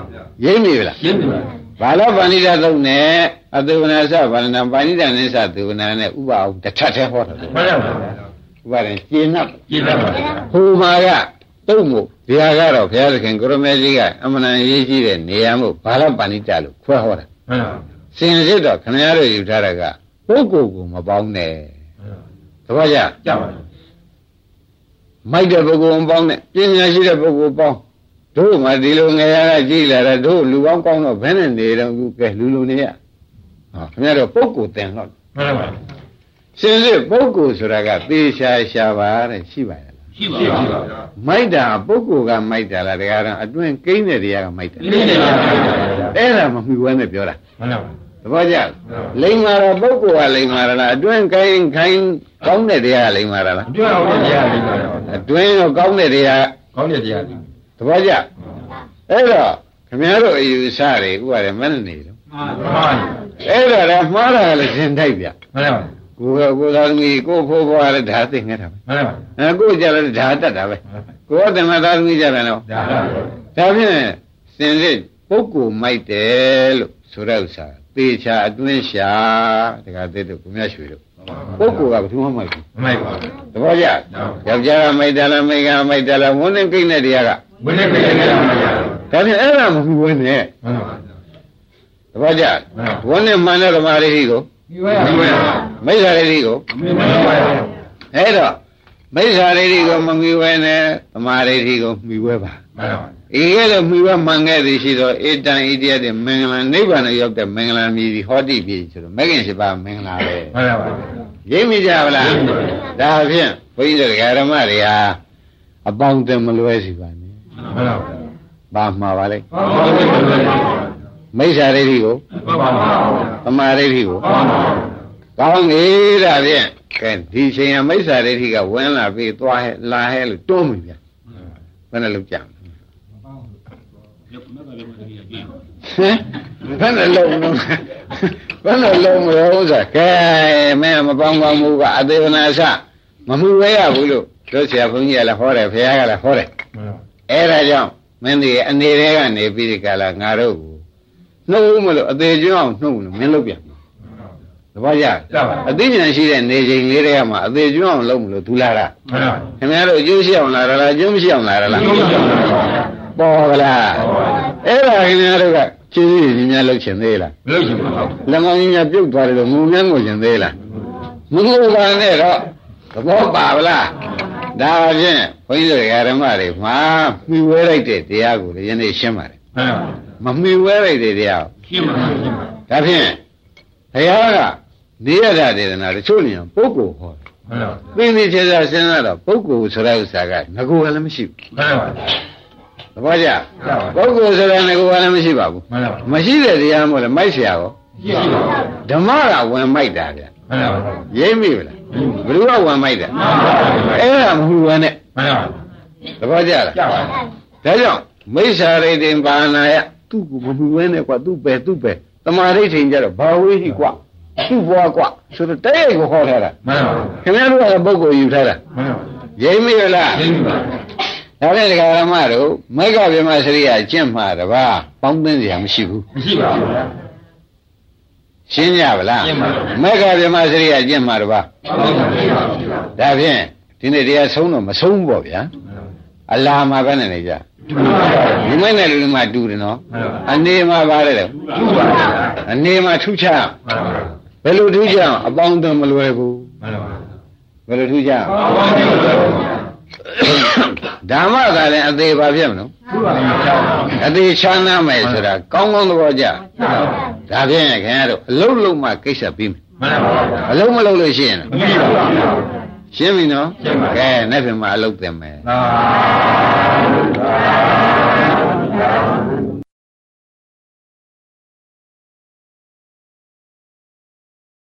ရိပ်မိပြီလားရှင်းပါ ဘာလပန္နိတသုတ်နဲ့အသေဝနာသဗန္နပန္နိတနိသသေဝနာနဲ့ဥပအောင်တစ်ထပ်တည်းဟောတာလေမှန်ပါဥပါရင်ကျင့်납ကြည့်လိုက်ပါဟိုမှာကတုတ်မို့ဒီဟာကတော့ဘုရားသခင်ကိုရမေကြီးကအမှန်တန်ရေးရှိတဲ့နေရာမို့ဘာလပန္နိတလို့ခွဲဟောတာမှန်ပါစင်စစ်တော့ခမည်းတော်ယူထားတာကပုဂ္ဂိုလ်ကိုမပေါင်းနဲ့တပည့်ကြကြပါမိုက်တဲ့ပုဂ္ဂိုလ်မပေါင်းနဲ့ပညာရှိတဲ့ပုဂ္ဂိုလ်ပေါင်း တို့မှဒီလိုငယ်ရကကြည်လာတာတို့လူကောင်းကောင်းတော့ဘယ်နဲ့နေတော့ခုကဲလူလူနေရဟာခမည်းတော်ပုဂ္ဂိုလ်တင်တော့မှန်ပါရှင်စစ်ပုဂ္ဂိုလ်ဆိုတာကသေရှာရှာပါတဲ့ရှိပါရဲ့လားရှိပါပါမိုက်တာပုဂ္ဂိုလ်ကမိုက်တာလားတရားတော်အတွင်းကိန်းတဲ့တရားကမိုက်တာဒီနေ့ပါအဲ့ဒါမမှီဝဲနဲ့ပြောတာမှန်ပါသဘောကျလားလိမ္မာတာပုဂ္ဂိုလ်ကလိမ္မာတာလားအတွင်းကိန်းခိုင်းကောင်းတဲ့တရားကလိမ္မာတာလားပြောအောင်တရားလေးပါအတွင်းတော့ကောင်းတဲ့တရားကောင်းတဲ့တရားလေး သဘောကျအဲ့တော့ခင်ဗျားတို့အယူဆတွေဥပါရမနဲ့နေတော့မှန်ပါအဲ့တော့လည်းမှားတာကလည်းရှင်းတိုက်ပြမှန်ပါကိုယ်ကကိုယ်သားသမီးကိုယ်ဖိုးဖွားလည်းဓာတ်သိငတ်တာပဲမှန်ပါအဲကိုယ်ကြလည်းဓာတ်တတ်တာပဲကိုယ်ကတမသားသမီးကြတယ်နော်ဒါပါဒါဖြင့်စင်စစ်ပုဂ္ဂိုလ်မိုက်တယ်လို့ဆိုတဲ့ဥစ္စာသေချာအတွင်းရှာတခါသေးတို့ကိုမြတ်ရွှေတို့ပုဂ္ဂိုလ်ကဘယ်သူမှမိုက်ဘူးမိုက်ပါသဘောကျယောက်ျားကမိုက်တယ်လားမိန်းကမိုက်တယ်လားဝန်းနေကိန်းတဲ့တရားက ဘယ်နဲ့ပြည့်နေတာမှန်ပါဒါဖြင့်အဲ့ဒါမဟုတ်ဘူးနဲ့မှန်ပါသဘောကျဝန်းနေမှန်တဲ့ဓမ္မရိဟိကိုဒီဝဲဒီဝဲမိစ္ဆာရိဟိကိုမှန်ပါအဲ့တော့မိစ္ဆာရိဟိကိုမမီဝဲနဲ့ဓမ္မရိဟိကိုမီဝဲပါမှန်ပါဤကဲ့သို့မိဘမှန်ခဲ့သည်ရှိသောဧတံဣတိယတဲ့မင်္ဂလာနိဗ္ဗာန်ကိုရောက်တဲ့မင်္ဂလာမြည်သည်ဟောတိပြီဆိုတော့မဂ္ဂင်ရှိပါမင်္ဂလာပဲမှန်ပါရိပ်မိကြဗလားဒါဖြင့်ဘုန်းကြီးတို့ဓမ္မတွေဟာအပေါင်းတင်မလွဲစီပါနဲ့ မှန်ပါဘာမှာပါလဲဟုတ်ပါဘူးမိစ္ဆာရိဋ္ဌိကိုဟုတ်ပါဘူးသမာရိဋ္ဌိကိုဟုတ်ပါဘူးကောင်းပြီဒါဖြင့်ကဲဒီချိန်ကမိစ္ဆာရိဋ္ဌိကဝင်လာပြီးသွားဟဲ့လာဟဲ့လို့တွန်းပြီဗျဘယ်နဲ့လောက်ကြဟမ်ဘယ်နဲ့လုံးလုံးဘယ်နဲ့လုံးရောဥစ္စာကဲမင်းမပေါင်းပေါင်းမှုကအသေးဝနာစမမှုဝဲရဘူးလို့တို့ဆရာဘုန်းကြီးကလည်းဟောတယ်ဘုရားကလည်းဟောတယ် အဲ့ဒါကြောင့်မင်းဒီအနေတွေကနေပြီးဒီကလာငါတို့ကိုနှုတ်မလို့အသေးကျွန်းအောင်နှုတ်လို့မင်းလုပ်ပြန်သဘောကျကြပါအသိဉာဏ်ရှိတဲ့နေချိန်လေးတွေကမှအသေးကျွန်းအောင်လုပ်မလို့ဒူလာတာမှန်ပါခင်ဗျားတို့အကျိုးရှိအောင်လာတာလားအကျိုးမရှိအောင်လာတာလားပေါ်ကလားအဲ့ဒါခင်ဗျားတို့ကကျေးဇူးကြီးများလုပ်ချင်သေးလားမလို့ရှိပါဘူးလက်မောင်းကြီးများပြုတ်သွားတယ်လို့ငုံမြန်းငုံချင်သေးလားမငုံပါနဲ့တော့သဘောပါဗလား ဒါဖြင့်ဘုန်းကြီးတို့ဓမ္မတွေမှာမှီဝဲလိုက်တဲ့တရားကိုလည်းယနေ့ရှင်းပါတယ် မှန်ပါ မမှီဝဲလိုက်တဲ့တရားကို ရှင်းပါရှင်းပါ ဒါဖြင့်ဘုရားကနေရတာဒေသနာတချို့နေပုဂ္ဂိုလ်ဟောတယ် မှန်ပါ သိသိချေချာစဉ်းစားတော့ပုဂ္ဂိုလ်ဆိုတဲ့ဥစ္စာကငကိုယ်လည်းမရှိဘူး မှန်ပါ သဘောကျပုဂ္ဂိုလ်ဆိုတာငကိုယ်ကလည်းမရှိပါဘူး မှန်ပါ မရှိတဲ့တရားမို့လဲမိုက်เสียရော ရှိပါဘူး ဓမ္မကဝင်မိုက်တာဗျ မှန်ပါ ရိမ့်မိဗလား း ဘယ်သူကဝင်မိုက်တာမှန်ပါအဲ့ဒါမဟုတ်ဘူးနဲ့မှန်ပါသဘောကျလားကြပါဒါကြောင့်မိစ္ဆာရိတိဘာနာယသူ့ကိုမမှုဝဲနဲ့ကွာသူ့ပဲသူ့ပဲတမာရိဋ္ဌိန်ကြတော့ဘာဝေးရှိကွာသူ့ဘွားကွာဆိုတော့တဲ့ကိုခေါ်ထားတာမှန်ပါခင်ဗျားတို့ကပုဂ္ဂိုလ်ယူထားတာမှန်ပါရိမ့်မိလားရှင်းပါဒါနဲ့ဒကာရမတို့မိဂဗေမစရိယကျင့်မှာတပါပေါင်းသိစရာမရှိဘူးမရှိပါဘူးဗျာ ရှင်းကြဗလားရှင်းပါပြီမိဂဗေမစရိယကျင့်မှာတပါဟုတ်ပါဘူးပါဘူးဒါဖြင့်ဒီနေ့တရားဆုံးတော့မဆုံးဘူးပေါ့ဗျာအလာမှာပဲနေနေကြဒီမဲ့နဲ့လူမှတူတယ်နော်အနေမှာပါတယ်လေဟုတ်ပါဘူးအနေမှာထုချမှန်ပါဘယ်လိုထုချအောင်အပေါင်းအသင်းမလွယ်ဘူးမှန်ပါဘယ်လိုထုချအောင်ဟုတ်ပါဘူး ဓမ္မကလည်းအသေးပါဖြစ်မလို့ဟုတ်ပါဘူးအသေးချမ်းသာမယ်ဆိုတာကောင်းကောင်းသဘောကျမှန်ပါဒါဖြင့်ခင်ဗျားတို့အလုံးလုံးမှကိစ္စပြီးမယ်မှန်ပါအလုံးမလုံးလို့ရှိရင်မရှိပါဘူးရှင်းပြီနော်ရှင်းပါပြီကဲနေ့ပြင်မှာအလုံးတင်မယ်သာ